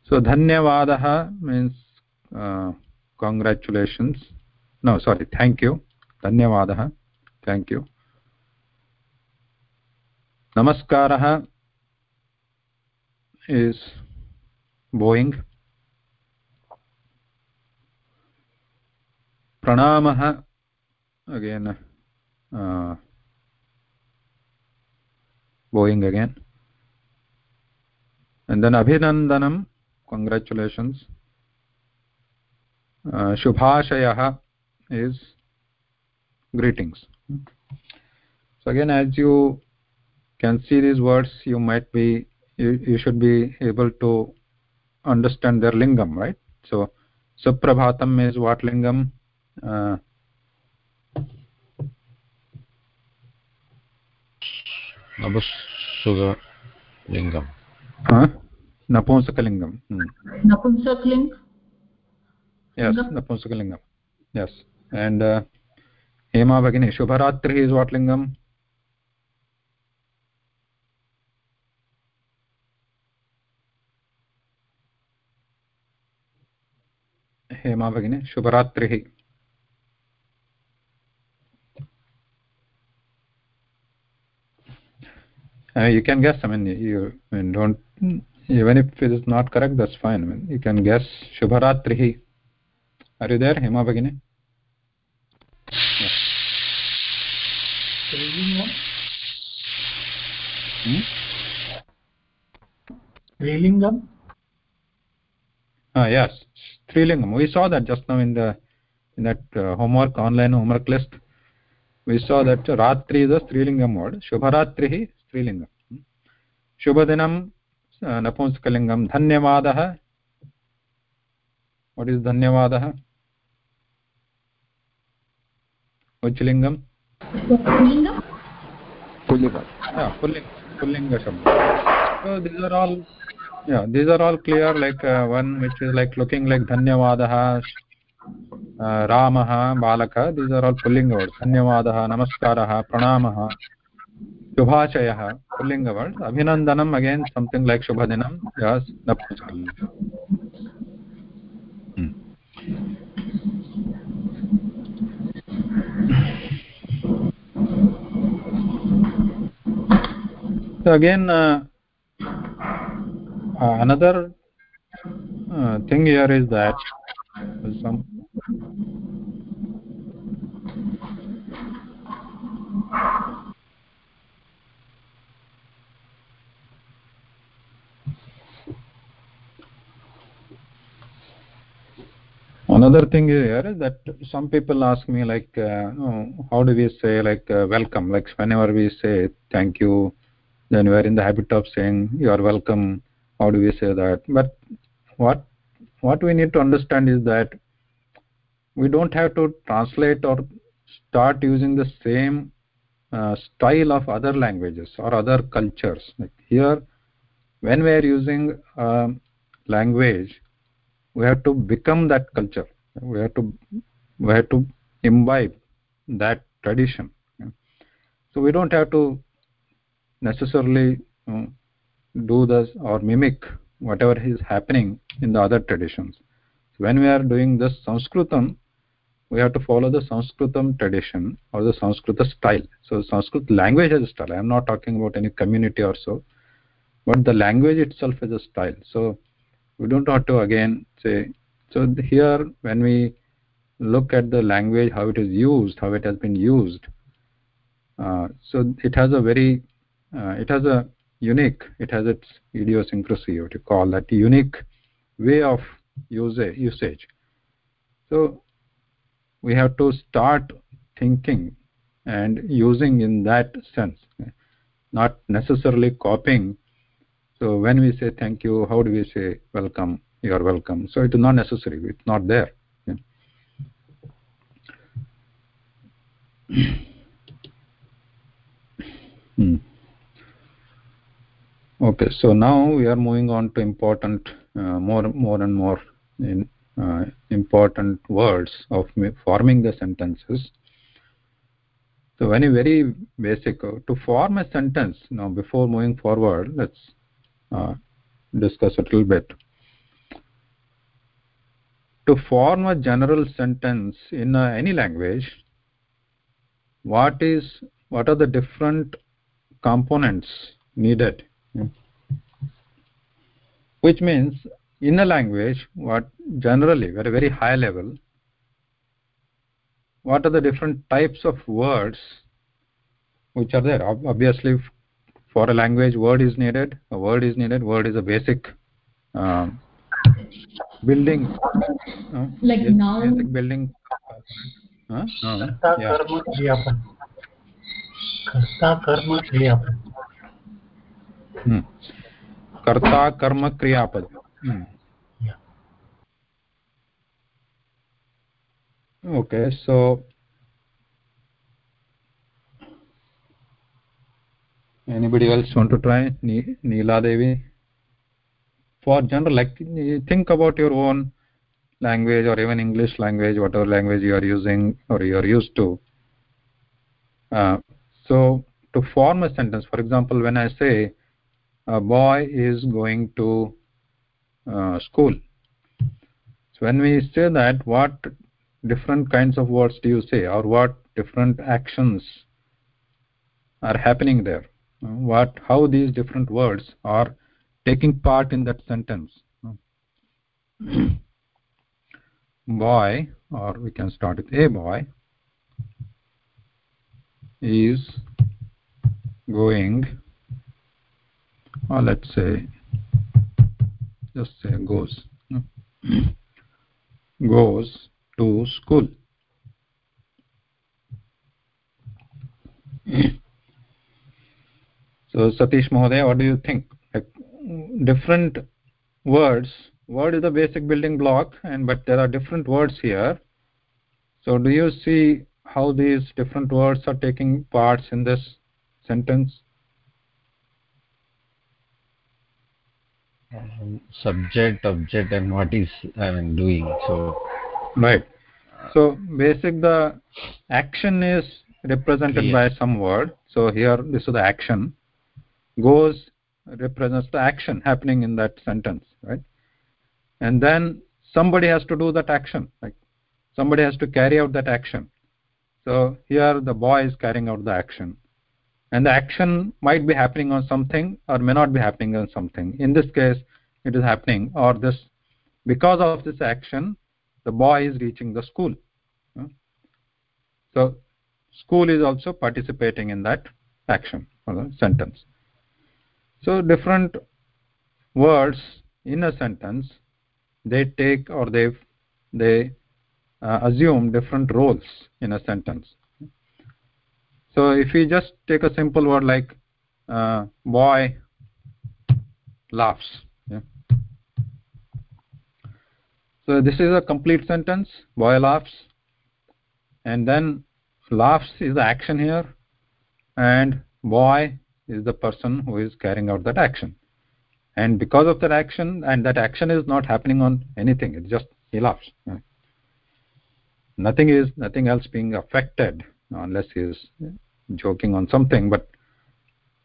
So धन्यवाद means congratulations no sorry thank you धन्यवाद. Thank you. Namaskarah is bowing pranamah again uh, bowing again. And then abhinandanam congratulations. Uh, shubhashayah is greetings so again as you can see these words you might be you, you should be able to understand their lingam right? So suprabhatam is what lingam? Uh, नपुंसकलिङ्गं नपुंसकलिङ्गं नपुंसकलिङ्ग yes napunsaka lingam. Yes. And uh, hema bhagini shubharatri is what lingam? Hema bhagini shubharatrihi uh, you can guess i mean you I mean, don't even if it is not correct that's fine I mean, you can guess shubharatrihi are you there hema bagini yes. hmm? Trilingam? uh, yes strilingam we saw that just now in the in that uh, homework online homework list we saw that ratri is a strilingam word shubharatrihi strilingam shubhadinam uh, napunsakalingam dhanyavadah what is dhanyavadah which lingam Lingam? pullinga yeah pulling pullinga so these are all yeah these are all clear like uh, one which is like looking like dhanyavadah uh, ramah balaka these are all pullinga words dhanyavadah namaskarah pranamah shubhachayah pullinga words abhinandanam again something like shubhadinam yes napuskalingam hmm. so again uh, uh, another uh, thing here is that some another thing here is that some people ask me like uh, how do we say like uh, welcome? Like whenever we say thank you then we are in the habit of saying you are welcome how do we say that? But what what we need to understand is that we don't have to translate or start using the same uh, style of other languages or other cultures. Like here when we are using uh, language we have to become that culture. We have to we have to imbibe that tradition. So we don't have to necessarily um, do this or mimic whatever is happening in the other traditions. When we are doing this sanskritam we have to follow the sanskritam tradition or the sanskrita style. So sanskrit language is a style. I am not talking about any community or so but the language itself is a style. So we don't have to again say so here when we look at the language how it is used how it has been used uh, so it has a very uh, it has a unique. It has its idiosyncrasy what you call that unique way of usage usage. So we have to start thinking and using in that sense not necessarily copying. So when we say thank you how do we say welcome? You are welcome. So it is not necessary. It's not there. Yeah. hmm. Okay so now we are moving on to important uh, more more and more in, uh, important words of forming the sentences. So very very basic uh, to form a sentence now before moving forward let's uh, discuss a little bit. To form a general sentence in uh, any language what is what are the different components needed Hmm. which means in a language what generally at a very high level what are the different types of words which are there? Obviously for a language word is needed. A word is needed. Word is a basic um, building uh, like yes, noun? basic building. Huh? uh, yeah. karma karta karma कर्ता, कर्म, क्रियापद। Okay so anybody else want to try Nila Devi for general like think about your own language or even English language whatever language you are using or you are use to so to form a sentence for example when I say a boy is going to uh, school. So when we say that what different kinds of words do you say? Or what different actions are happening there? What how these different words are taking part in that sentence? Boy or we can start with a boy is going or let's say just say goes goes to school. So satish mohoday what do you think? Like different words. Word is the basic building block and but there are different words here. So do you see how these different words are taking parts in this sentence Um, subject object and what is i mean doing so. Right. Uh, so basic the action is represented by some word. So here this is the action. Goes represents the action happening in that sentence right? And then somebody has to do that action like somebody has to carry out that action. So here the boy is carrying out the action and the action might be happening on something or may not be happening on something. In this case it is happening or this because of this action the boy is reaching the school. So school is also participating in that action or the sentence. So different words in a sentence they take or they they uh, assume different roles in a sentence so if we just take a simple word like uh, boy laughs yeah. so this is a complete sentence boy laughs and then laughs is the action here and boy is the person who is carrying out that action and because of that action and that action is not happening on anything it's just he laughs right? nothing is nothing else being affected unless he is joking on something but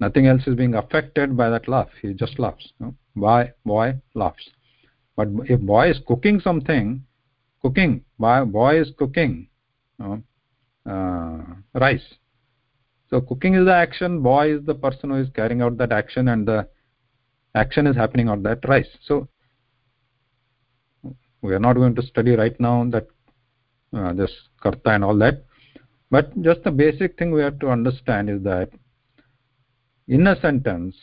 nothing else is being affected by that laugh. He just laughs you know? boy boy laughs. But if boy is cooking something cooking boy, boy is cooking you know, uh, rice. So cooking is the action boy is the person who is carrying out that action and the action is happening on that rice. So we are not going to study right now that uh, this karta and all that but just the basic thing we have to understand is that in a sentence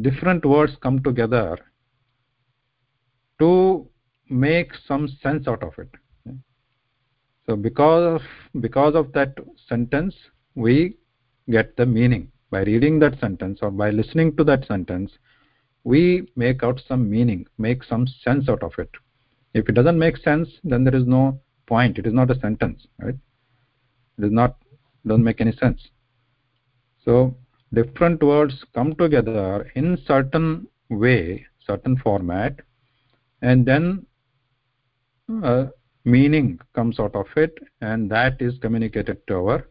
different words come together to make some sense out of it. So because of because of that sentence we get the meaning. By reading that sentence or by listening to that sentence we make out some meaning make some sense out of it. If it doesn't make sense then there is no point. It is not a sentence right is not doesn't make any sense. So different words come together in certain way certain format and then uh, meaning comes out of it and that is communicated to our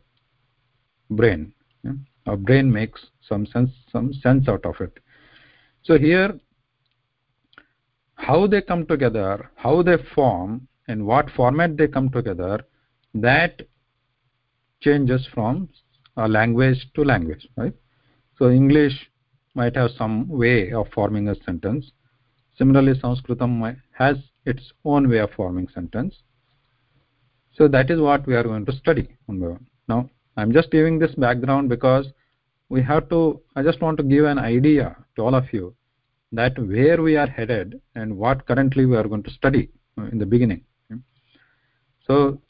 brain. Yeah? our brain makes some sense some sense out of it. So here how they come together how they form and what format they come together that changes from a language to language right? So english might have some way of forming a sentence. Similarly sanskritam has its own way of forming sentence. So that is what we are going to study one by one. Now i'm just giving this background because we have to i just want to give an idea to all of you that where we are headed and what currently we are going to study in the beginning. So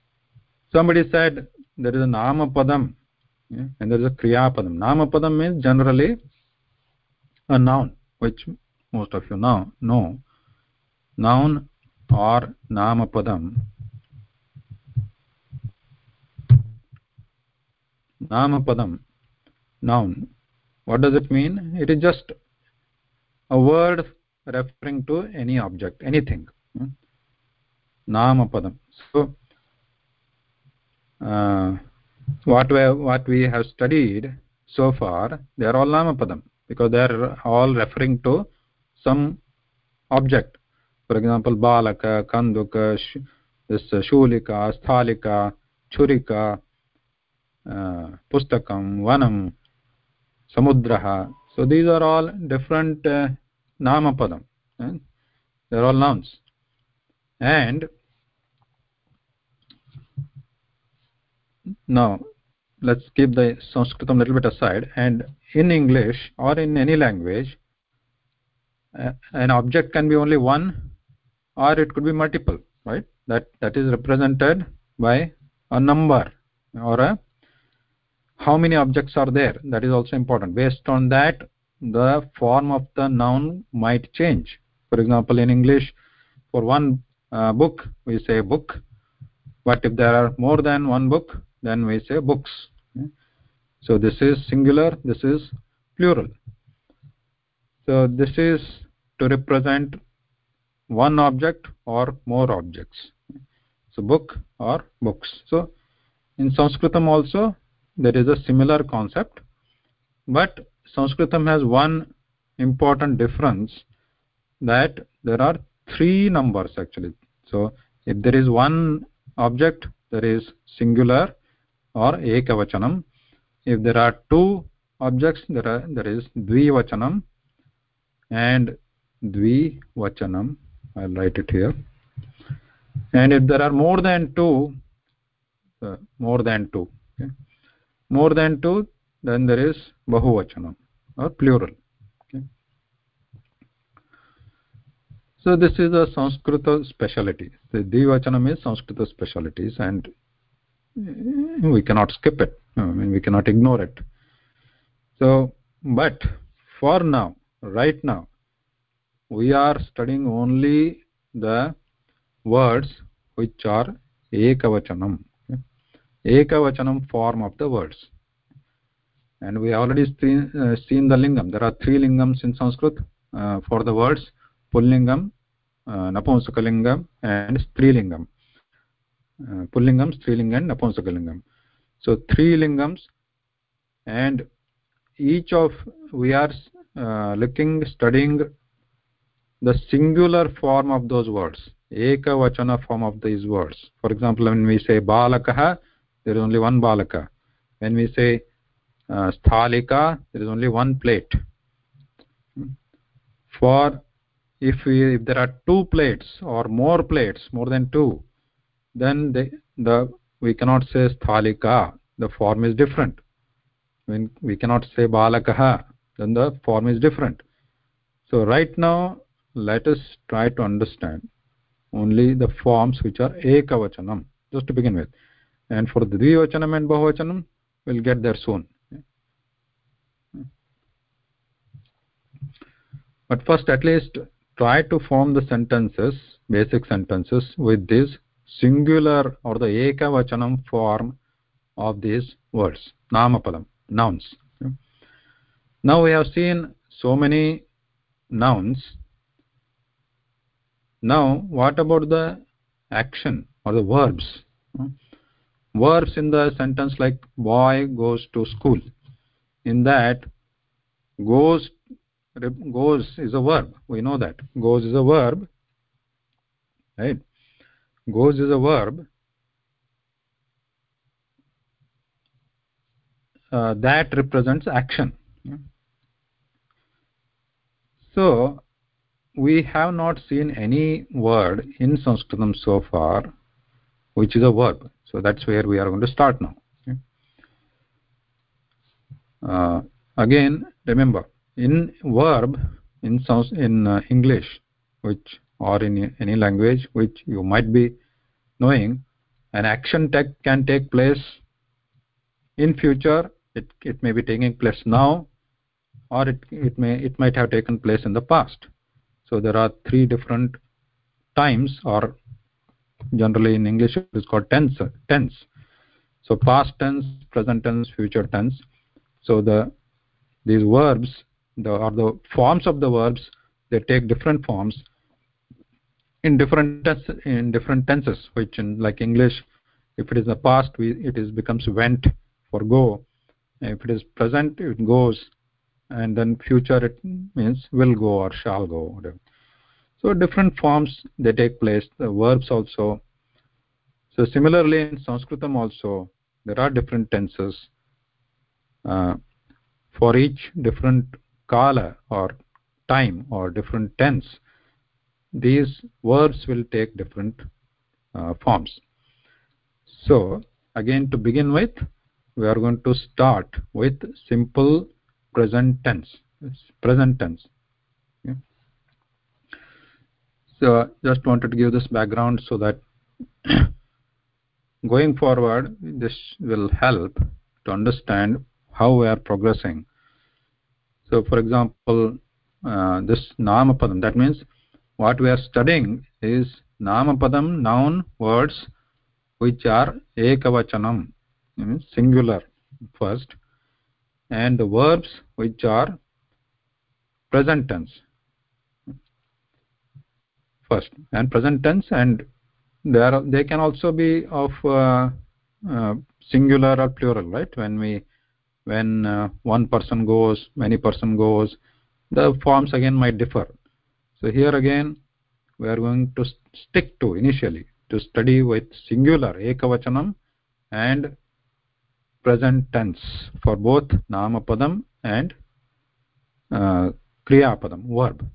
somebody said there is a nama padam yeah, and there is a kriya padam nama padam means generally a noun which most of you now know. Noun or nama padam nama padam noun. What does it mean? It is just a word referring to any object anything. Hmm? nama padam so what we what we have studied so far they are all nama padam because they are all referring to some object. For example balaka kanduka sh this uh, shulika sthalika churika uh, pustakam vanam samudraha. So these are all different uh, nama padam eh? they are all nouns. And now let's keep the sanskritam a little bit aside. And in english or in any language uh, an object can be only one or it could be multiple right? That that is represented by a number or a how many objects are there. That is also important. Based on that the form of the noun might change. For example in english for one uh, book we say book. But if there are more than one book then we say books. So this is singular this is plural. So this is to represent one object or more objects. So book or books. So in sanskritam also there is a similar concept but sanskritam has one important difference that there are three numbers actually. So if there is one object there is singular or ekavachanam if there are two objects there are there is dvivachanam and dvivachanam i'll write it here and if there are more than two uh, more than two okay? more than two then there is bahuvachanam or plural okay? so this is a sanskrita speciality the dvivachanam is sanskrita specialties and we cannot skip it. I mean we cannot ignore it. So but for now right now we are studying only the words which are ekavachanam. Ekavachanam form of the words. And we already seen, uh, seen the lingam. There are three lingams in sanskrit uh, for the words. Pullingam uh, napumsakalingam and strilingam uh, pullingam strilingam and napumsakalingam so three lingams and each of we are uh, looking studying the singular form of those words. Ekavachana form of these words. For example when we say balakah there is only one balaka when we say uh, sthalika there is only one plate. For if we if there are two plates or more plates more than two then the, the we cannot say sthalika the form is different. When we cannot say balakah then the form is different. So right now let us try to understand only the forms which are ekavachanam just to begin with. And for the dvivachanam and bahuvachanam we'll get there soon. But first at least try to form the sentences basic sentences with this singular or the ekavachanam form of these words. Namapadam nouns. Now we have seen so many nouns. Now what about the action or the verbs? Verbs in the sentence like boy goes to school. In that goes goes is a verb. We know that. Goes is a verb right goes is a verb. Uh, that represents action. So we have not seen any word in sanskritam so far which is a verb. So that's where we are going to start now. Uh, again remember in verb in in uh, english which or in any language which you might be knowing an action tech can take place in future. It it may be taking place now or it it may it might have taken place in the past. So there are three different times or generally in english it is called tense tense. So past tense present tense future tense. So the these verbs the or the forms of the verbs they take different forms in different in different tenses which in like english if it is the past we, it is becomes went for go. If it is present it goes. And then future it means will go or shall go whatever. So different forms they take place. The verbs also. So similarly in sanskritam also there are different tenses. Uh, for each different kala or time or different tense these verbs will take different uh, forms. So again to begin with we are going to start with simple present tense. Present tense. Okay. so just wanted to give this background so that going forward this will help to understand how we are progressing. So for example uh, this namapadam that means what we are studying is namapadam noun words which are ekavachanam singular first and the verbs which are present tense. First and present tense and they they can also be of uh, uh, singular or plural right? When we when uh, one person goes many person goes the forms again might differ so here again we are going to stick to initially to study with singular ekavachanam and present tense for both namapadam and uh, kriyapadam verb.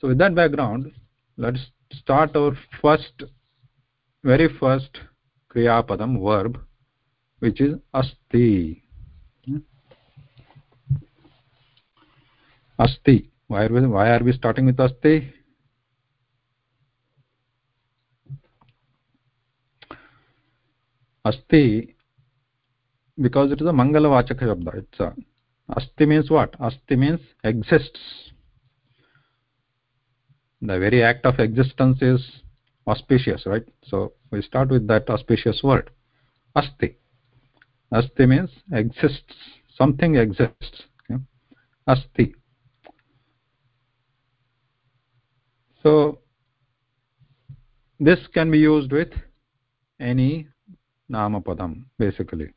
So with that background let's start our first very first kriyapadam verb which is asti. Asti why are we, why are we starting with asti asti because it is a mangala vachaka shabda it's a asti means what? Asti means exists. The very act of existence is auspicious right? So we start with that auspicious word asti. Asti means exists. Something exists. Okay? asti so this can be used with any namapadam basically.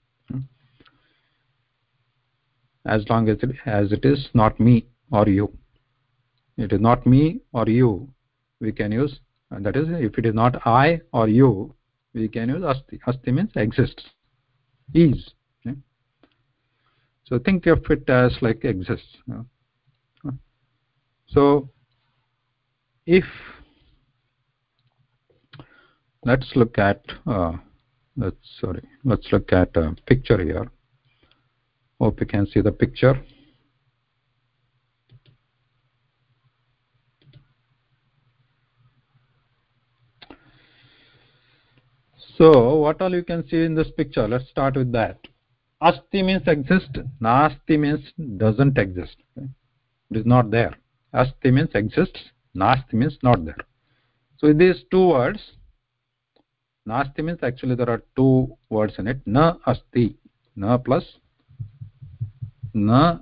As long as it, as it is not me or you. It is not me or you we can use that is if it is not i or you we can use asti asti means exists is. So think of it as like exists so if let's look at uh, let's sorry let's look at a picture here. Hope you can see the picture. So what all you can see in this picture? Let's start with that. Asti means exist. Nasti means doesn't exist. Okay? it is not there. Asti means exists nasti means not there so these two words nasti means actually there are two words in it na asti na plus na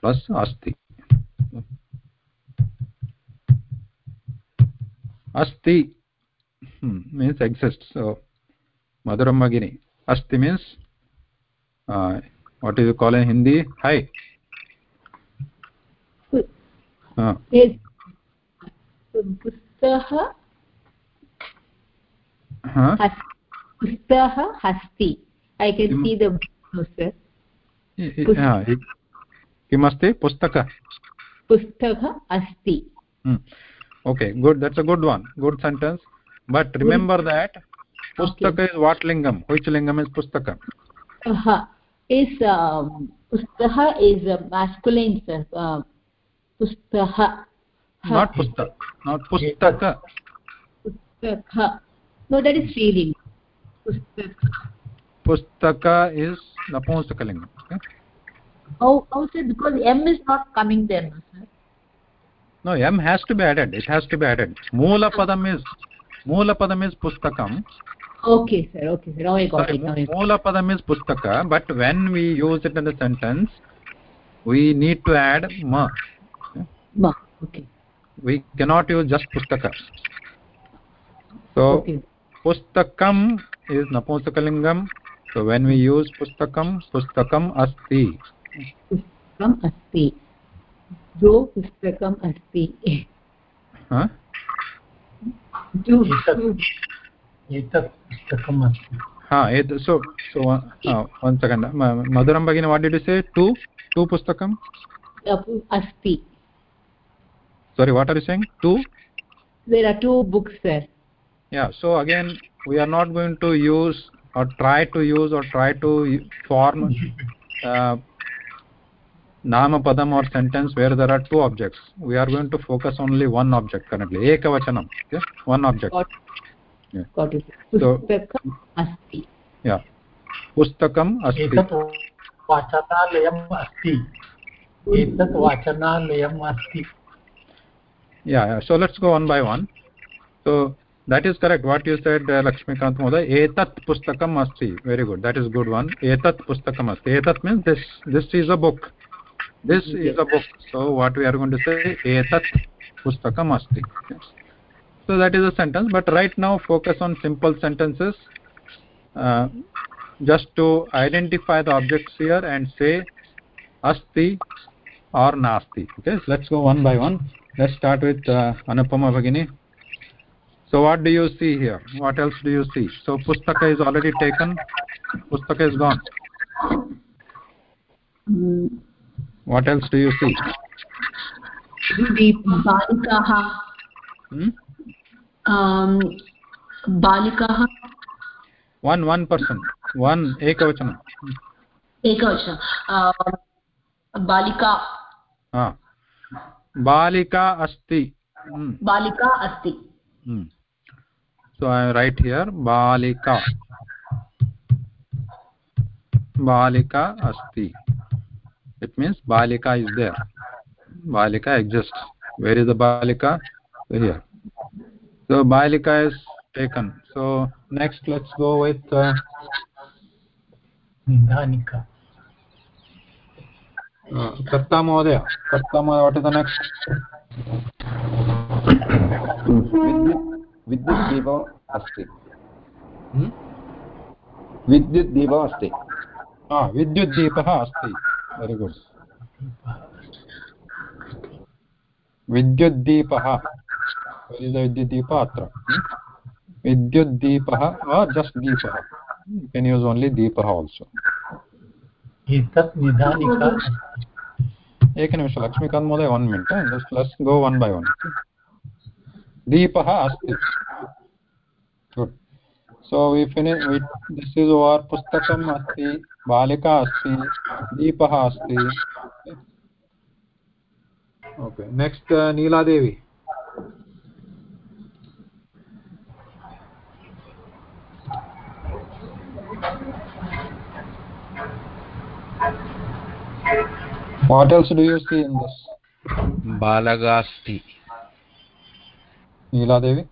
plus asti asti hmm, means exists so maduram asti means uh, what do you call in hindi hi uh, पुस्तः अस्ति I can see the sir yeah, किमस्ति पुस्तक पुस्तकः अस्ति hmm. okay good that's a good one good sentence but remember that pustaka is what lingam which lingam is pustaka uh, is um, pustaha is a masculine sir uh, pustaha not pustak not pustaka pustaka no that is feeling. pustaka pustaka is napumsakalingam okay? How how because m is not coming there no sir. No m has to be added. It has to be added. Moola padam is moola padam is pustakam. Okay sir. Okay sir. Now i got Sorry, it. Now moola padam is pustaka but when we use it in the sentence we need to add ma. ma okay we cannot use just pustaka so okay. pustakam is napunsakalingam so when we use pustakam pustakam asti pustakam asti jo pustakam asti मधुरं भगिनी what did say to to पुस्तकम् अस्ति sorry what are you saying? Two? There are two books there. yeah so again we are not going to use or try to use or try to form uh, nama padam or sentence where there are two objects. We are going to focus only one object currently ekavachanam one object. Got it, yeah. got it. pustakam asti. yeah. Pustakam asti. Vachanalayam asti. Etat vachanalayam asti yeah, so let's go one by one. So that is correct. What you said uh, lakshmikant mohoday etat pustakam asti. Very good. That is good one. Etat pustakam asti. Etat means this this is a book. This is a book. So what we are going to say etat pustakam asti. Yes. so that is a sentence. But right now focus on simple sentences. Uh, just to identify the objects here and say asti or nasti. Okay so let's go one by one let's start with uh, anupama bhagini so what do you see here what else do you see so pustaka is already taken pustaka is gone what else do you see बालिकाः hmm? आम्, बालिकाः one one person one ekavachanam एकवचनं आम्, बालिका ha balika asti balika asti so i am right here balika balika asti it means balika is there balika exists where is the balika here. So balika is taken so next let's go with uh, कर्ता महोदय कर्ता what is the next विद्युत् दीपः अस्ति विद्युत् दीपः अस्ति विद्युत् अस्ति वेरि गुड् विद्युद्दीपः विद्युद्दीप अत्र विद्युद्दीपः जस्ट् दीपः केन् यूस् ओन्ली दीपः आल्सो एतत् निधानिका एकनिमिष महोदय one minute just go one by one दीपः अस्ति। Good so we finish this is over पुस्तकम् अस्ति बालिका अस्ति दीपः अस्ति। Okay next uh, Niladevi. What else do you see in this? Balagasti. Neela devi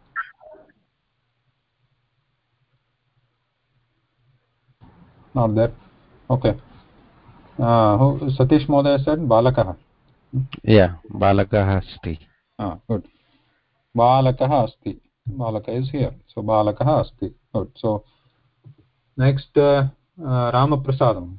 not there. Okay. Uh, who satish mohoday said balakah yeah balakah asti. Ah good. Balakah asti. Balaka is here. So balakah asti. Good. So next uh, uh, ramaprasadam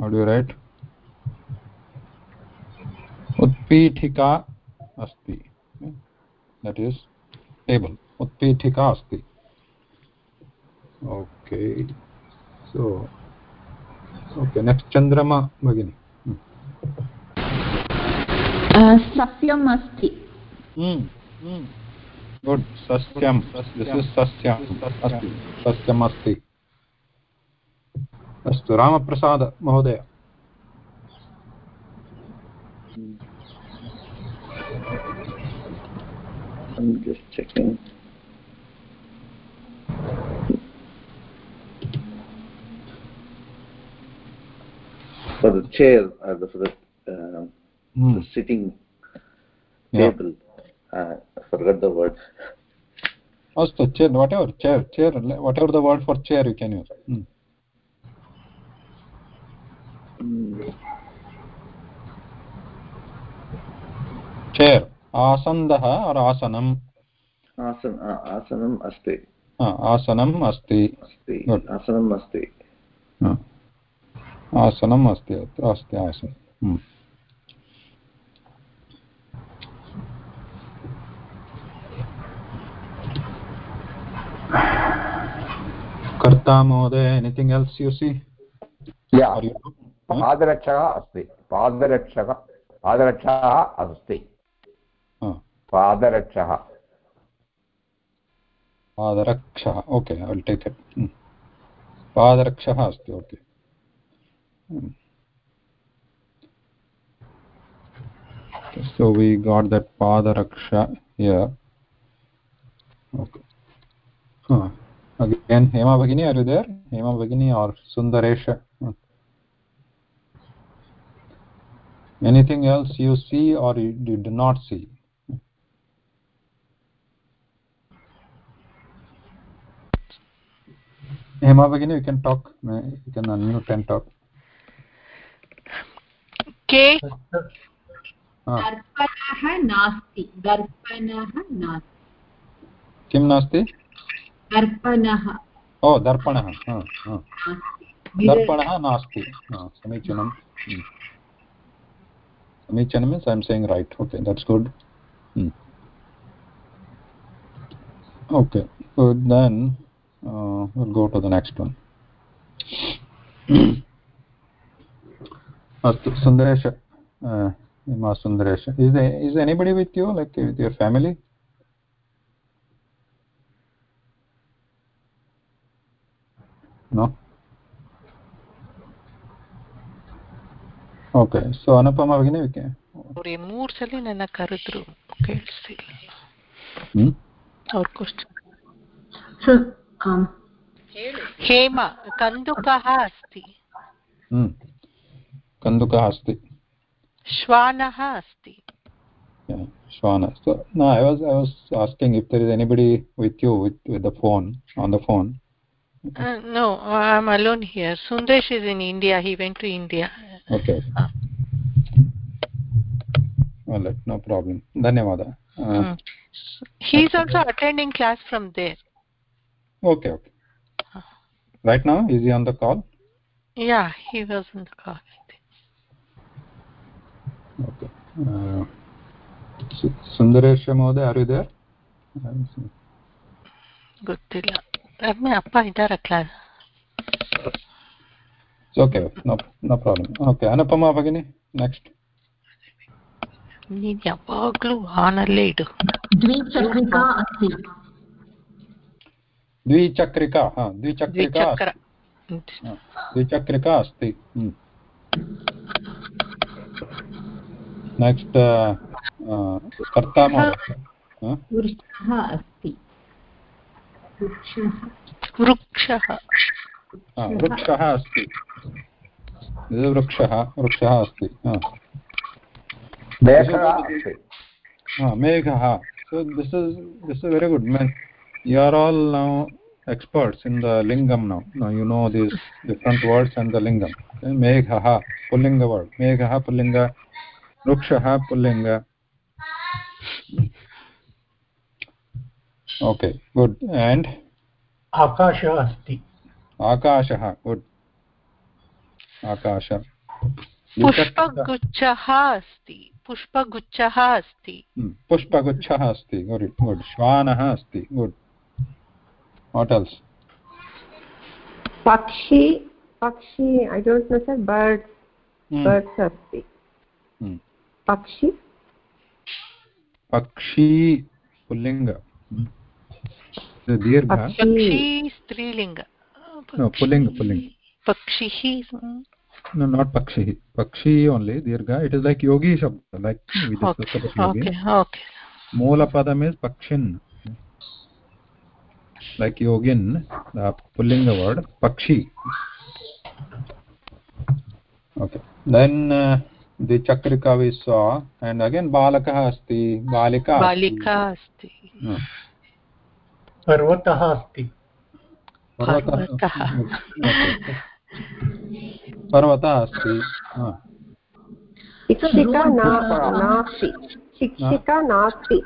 how do you write उत्पीठिका अस्ति that is table उत्पीठिका अस्ति okay so okay next चन्द्रमा भगिनि सस्यम् अस्ति good सस्यं सस्यम् अस्ति सस्यम् अस्ति अस्तु रामप्रसाद महोदय I'm just checking for the chair or the for the uh, Hmm. the sitting Yeah. table uh, I forgot the word अस्तु chair whatever chair chair whatever the word for chair you can use hmm. Chair आसन्दः आसनम् आसन आसनम् अस्ति आसनम् अस्ति आसनम् अस्ति आसनम् अस्ति अत्र अस्ति आसनम् कर्ता महोदय एनिथिङ्ग् एल्स् यु सि yeah. Are you... पादरक्षः अस्ति पादरक्षः पादरक्षाः अस्ति पादरक्षः पादरक्षः ओके ऐ टेक् इट् पादरक्षः अस्ति okay so we got that padaraksha here okay huh. again hema bhagini are you there hema bhagini or sundaresha anything else you see or you, you do not see hema bhagini you can talk you can unmute and talk के हाँ। दर्पणः नास्ति दर्पणः नास्ति किं नास्ति दर्पणः ओ दर्पणः हा, हा। दर्पणः नास्ति हा, समीचीनं हम्म। समीचीनं means I am saying right okay that's good okay good then will go to the next one अस्तु सुन्दरेश इमा Sundresh is is anybody with you like with your family no okay so anupama bagini we can remove sali nana karutru okay see hmm our question so um Hema कन्दुकः अस्ति कन्दुकः अस्ति श्वानः अस्ति Yeah, Shwana. So no, I was I was asking if there is anybody with you with with the phone on the phone. Uh, no i'm alone here. Sundesh is in india. He went to india. Okay. All right no problem. Dhanyawada. Uh, Hmm. he is also attending class from there. Okay okay. Right now is he on the call? Yeah he was on the call okay. Uh, Su- sundaresh mohoday are you there? I அப்பா இதா ரக்லாஸ் okay no no problem okay Anupama பகினி next ನೀನು ಯಾವಾಗಲೂ ಆನಲ್ಲೇ ಇಡು ದ್ವಿಚಕ್ರಿಕಾ ಅಸ್ತಿ ದ್ವಿಚಕ್ರಿಕಾ ಹಾ ದ್ವಿಚಕ್ರಿಕಾ ದ್ವಿಚಕ್ರಿಕಾ ಅಸ್ತಿ next ಕರ್ತಾ ಮಹೋದಯ वृक्षः। अस्ति। वृक्षः वृक्षः अस्ति मेघः। So this is this is very good man you are all now experts in the लिङ्गं now you know this different words and the लिङ्गं मेघः पुल्लिङ्ग वर्ड् मेघः पुल्लिङ्ग वृक्षः पुल्लिङ्ग okay good. And? आकाशः अस्ति akashah good. Akasha पुष्पगुच्छः अस्ति पुष्पगुच्छः अस्ति पुष्पगुच्छः अस्ति गुड् गुड् श्वानः अस्ति गुड् वाट् एल्स् पक्षी पक्षी I don't know sir birds birds अस्ति. पक्षी पक्षी पुल्लिङ्ग दीर्घ पक्षी स्त्रीलिङ्ग no pulling pulling पक्षिः no not pakshi pakshi only dirgha it is like yogi shabd like we discussed okay about yogi okay okay moola padam is pakshin like yogin the pullinga word pakshi okay then uh, the chakrika we saw and again balakah asti balika balika asti. Hmm. पर्वतः अस्ति। पर्वतः पर्वतः अस्ति। शिक्षिका नास्ति। शिक्षिका नास्ति।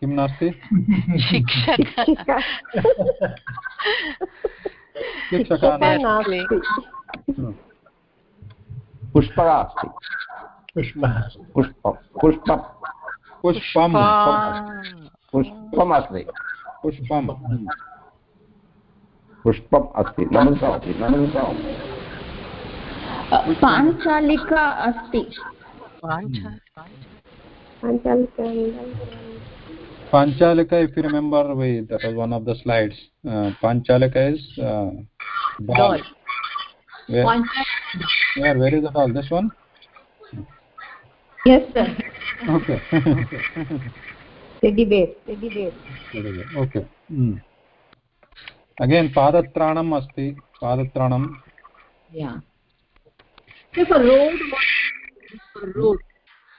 किं नास्ति? शिक्षिका। नास्ति। पुष्पः अस्ति। पुष्पः पुष्पं। पुष्पं। पुष्पं। पुष्पम् अस्ति पुष्पं पुष्पम् अस्ति नमस्कारः नमस्कारः पाञ्चालिका अस्ति panchalika if you remember we that was one of the slides uh, panchalika is uh, doll where, where where is the doll this one yes sir okay teddy bear teddy bear teddy bear okay hmm. again padatranam asti padatranam yeah so for road for road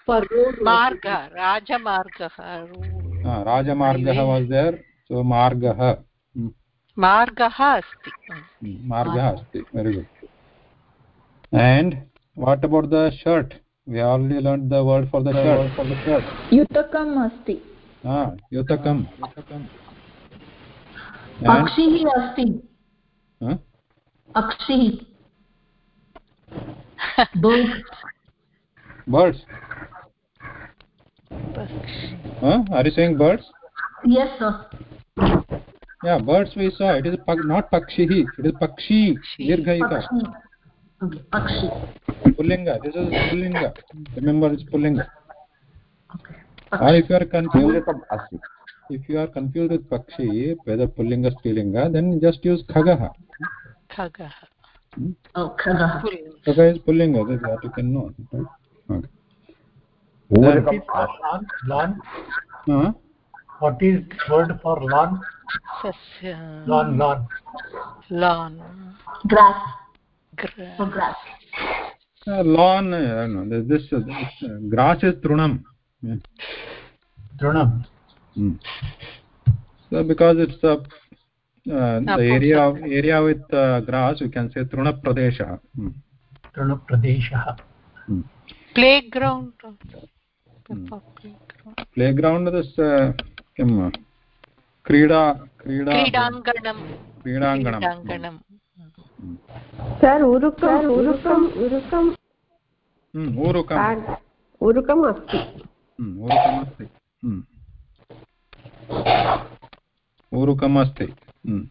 for road marga rajamargah road ah rajamargah was there so margah margah asti margah asti very good and what about the shirt we already learned the word for the shirt for the shirt युतकम् अस्ति युतकं पक्षिः अस्ति। Birds. We saw it is not पक्षिः it is पक्षी दीर्घयुत पुल्लिङ्ग this remember is पुल्लिङ्ग। Or if you are confused पूरकम् if you are confused with pakshi whether pullinga strilinga then just use khagah khagah oh खगः khagah is pullinga that that you can know right okay पूरकम् lawn lawn huh? what is word for lawn sasya lawn lawn lawn grass Gra- grass uh, lawn uh, no, this, this, uh, this uh, grass is trunam yeah. drunam Hmm. so because it's a uh, the area of, area with uh, grass we can say truna pradesha hmm. तृणप्रदेशः Hmm. playground Hmm. playground playground this uh, किं क्रीडा क्रीडा क्रीडाङ्गणं क्रीडाङ्गणं सर् उरुकम् उरुकम् उरुकम् Hmm, ऊरुकम् उरुकम् अस्ति Hmm, ऊरुकमस्ति Hmm. ऊरुकमस्ति Hmm.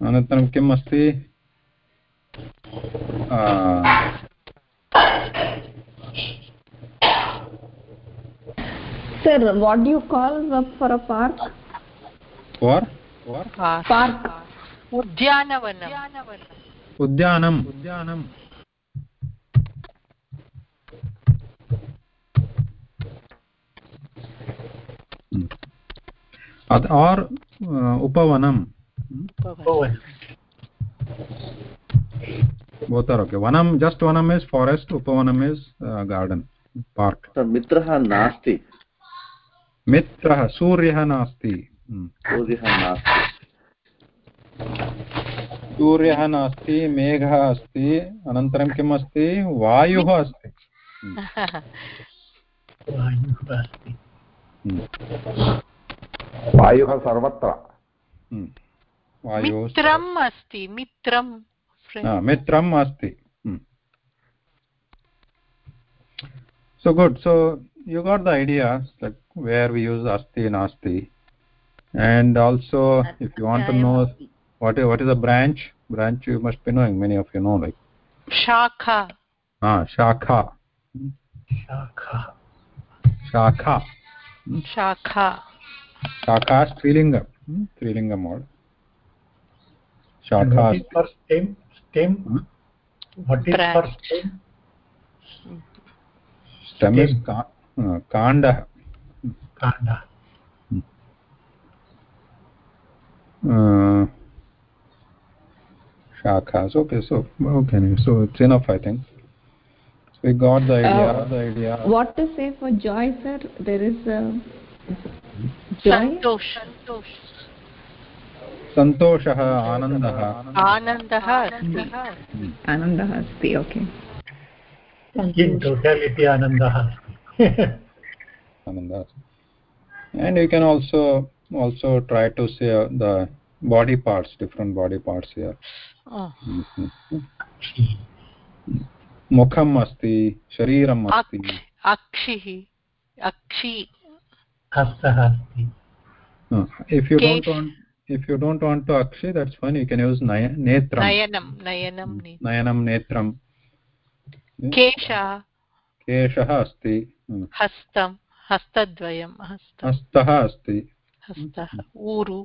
अनन्तरं किम् अस्ति sir what do you call uh, for a park for for park उद्यानवनम् उद्यानम् उद्यानम् Hmm. और उपवनम। बहुत ओके वनम जस्ट वनम इज़ फॉरेस्ट उपवनम इज़ गार्डन पार्क मित्र नास्ति। मित्र सूर्य नास्ति। हम्म। सूर्य नास्ति। सूर्य नास्ति मेघ अस्ति अनंतरम किम अस्ति? वायु अस्ति। हम्म। वायु अस्ति। हम्म। वायुः सर्वत्र। मित्रम् अस्ति so good so you got the idea where we use अस्ति नास्ति and also if you want to know what is what is a branch branch you must be knowing many of you know like शाखा शाखा शाखा शाखा what is for stem stem? Hmm? what is for Branch. stem stem is Stem. ka, uh, kanda. Kanda. Uh, shakhas okay so okay so it's enough i think. So we got the idea Uh, the idea. what to say for joy sir? There is uh, joy सन्तोष आनन्दः आनन्दः आनन्दः अस्ति okay totality anandah आनन्दः and you can also also try to say the body parts different body parts here Oh. मुखम् अस्ति शरीरम् अस्ति Ak- Akshihi. Akshi. हस्तः अस्ति। If you if you don't want to Akshay that's fine you can use नयनं नयनं नयनं नेत्रं केशः केशः अस्ति हस्तं हस्तद्वयं हस्तः अस्ति हस्तः ऊरु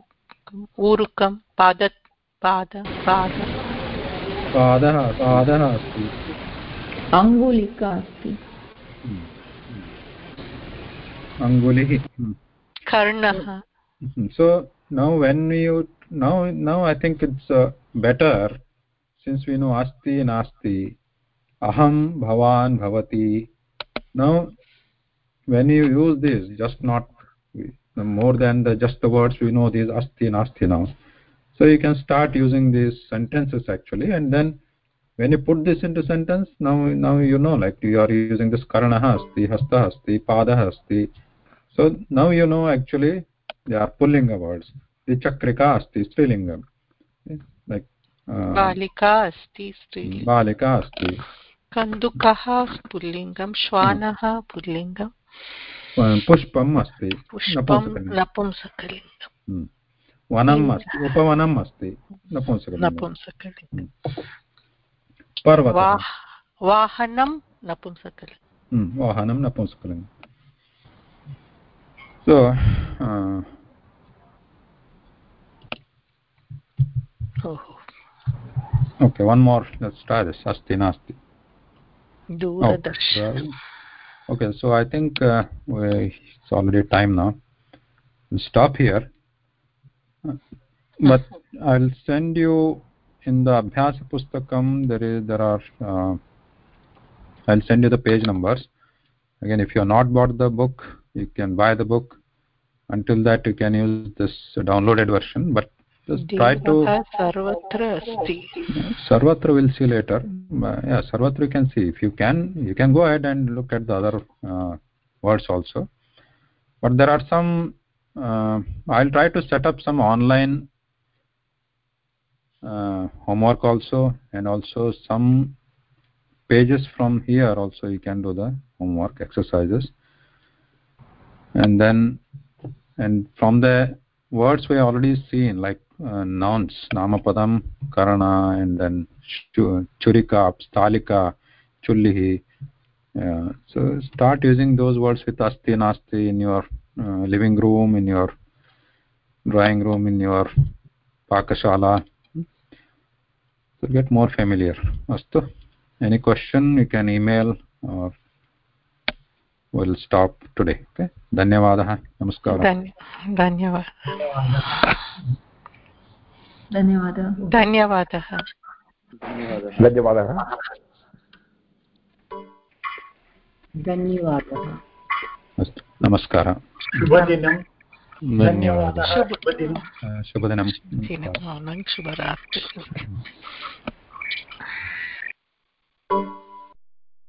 ऊरुकं पाद पाद पाद पादः पादः अस्ति अङ्गुलिका अस्ति angulihi karnah so now when you now now i think it's uh, better since we know asti nasti. Aham bhavan bhavati. Now when you use this just not more than just the words we know these asti nasti now. So you can start using these sentences actually and then when you put this into sentence now now you know like you are using this karana asti hasta hasti pada hasti. So now you know actually they are pullinga words. द्विचक्रिका अस्ति स्त्रीलिङ्गं like uh, बालिका अस्ति स्त्रीलिङ्गं बालिका अस्ति कन्दुकः पुल्लिङ्गं श्वानः पुल्लिङ्गं पुष्पम् अस्ति नपुंसकलिङ्गं. वनम् अस्ति उपवनम् अस्ति नपुंसकलिङ्गं नपुंसकलिङ्गं वाहनं नपुंसकलिङ्गं वाहनं नपुंसकलिङ्गं so uh, ओहो okay one more let's try this asti nasti Doordarshan Oh, okay so i think uh, we, it's already time now we'll stop here Uh, but i'll send you in the abhyasa pustakam there is there are uh, i'll send you the page numbers again if you have not bought the book you can buy the book. Until that you can use this downloaded version but just try to sarvatra asti sarvatra will see later. Yeah sarvatra you can see. If you can you can go ahead and look at the other uh, words also. But there are some uh, i'll try to set up some online uh, homework also and also some pages from here also you can do the homework exercises and then and from the words we already seen like uh, nouns namapadam karana and then churika sthalika chullihi. Uh, so start using those words with asti nasti in your uh, living room in your drawing room in your pakashala. So get more familiar. Astu any question you can email or we'll stop today okay? धन्यवादः नमस्कारः धन्य धन्यवादः धन्यवादः धन्यवादः धन्यवादः धन्यवादः अस्तु नमस्कारः शुभदिनं धन्यवादः शुभदिनं शुभदिनं शुभरात्रिः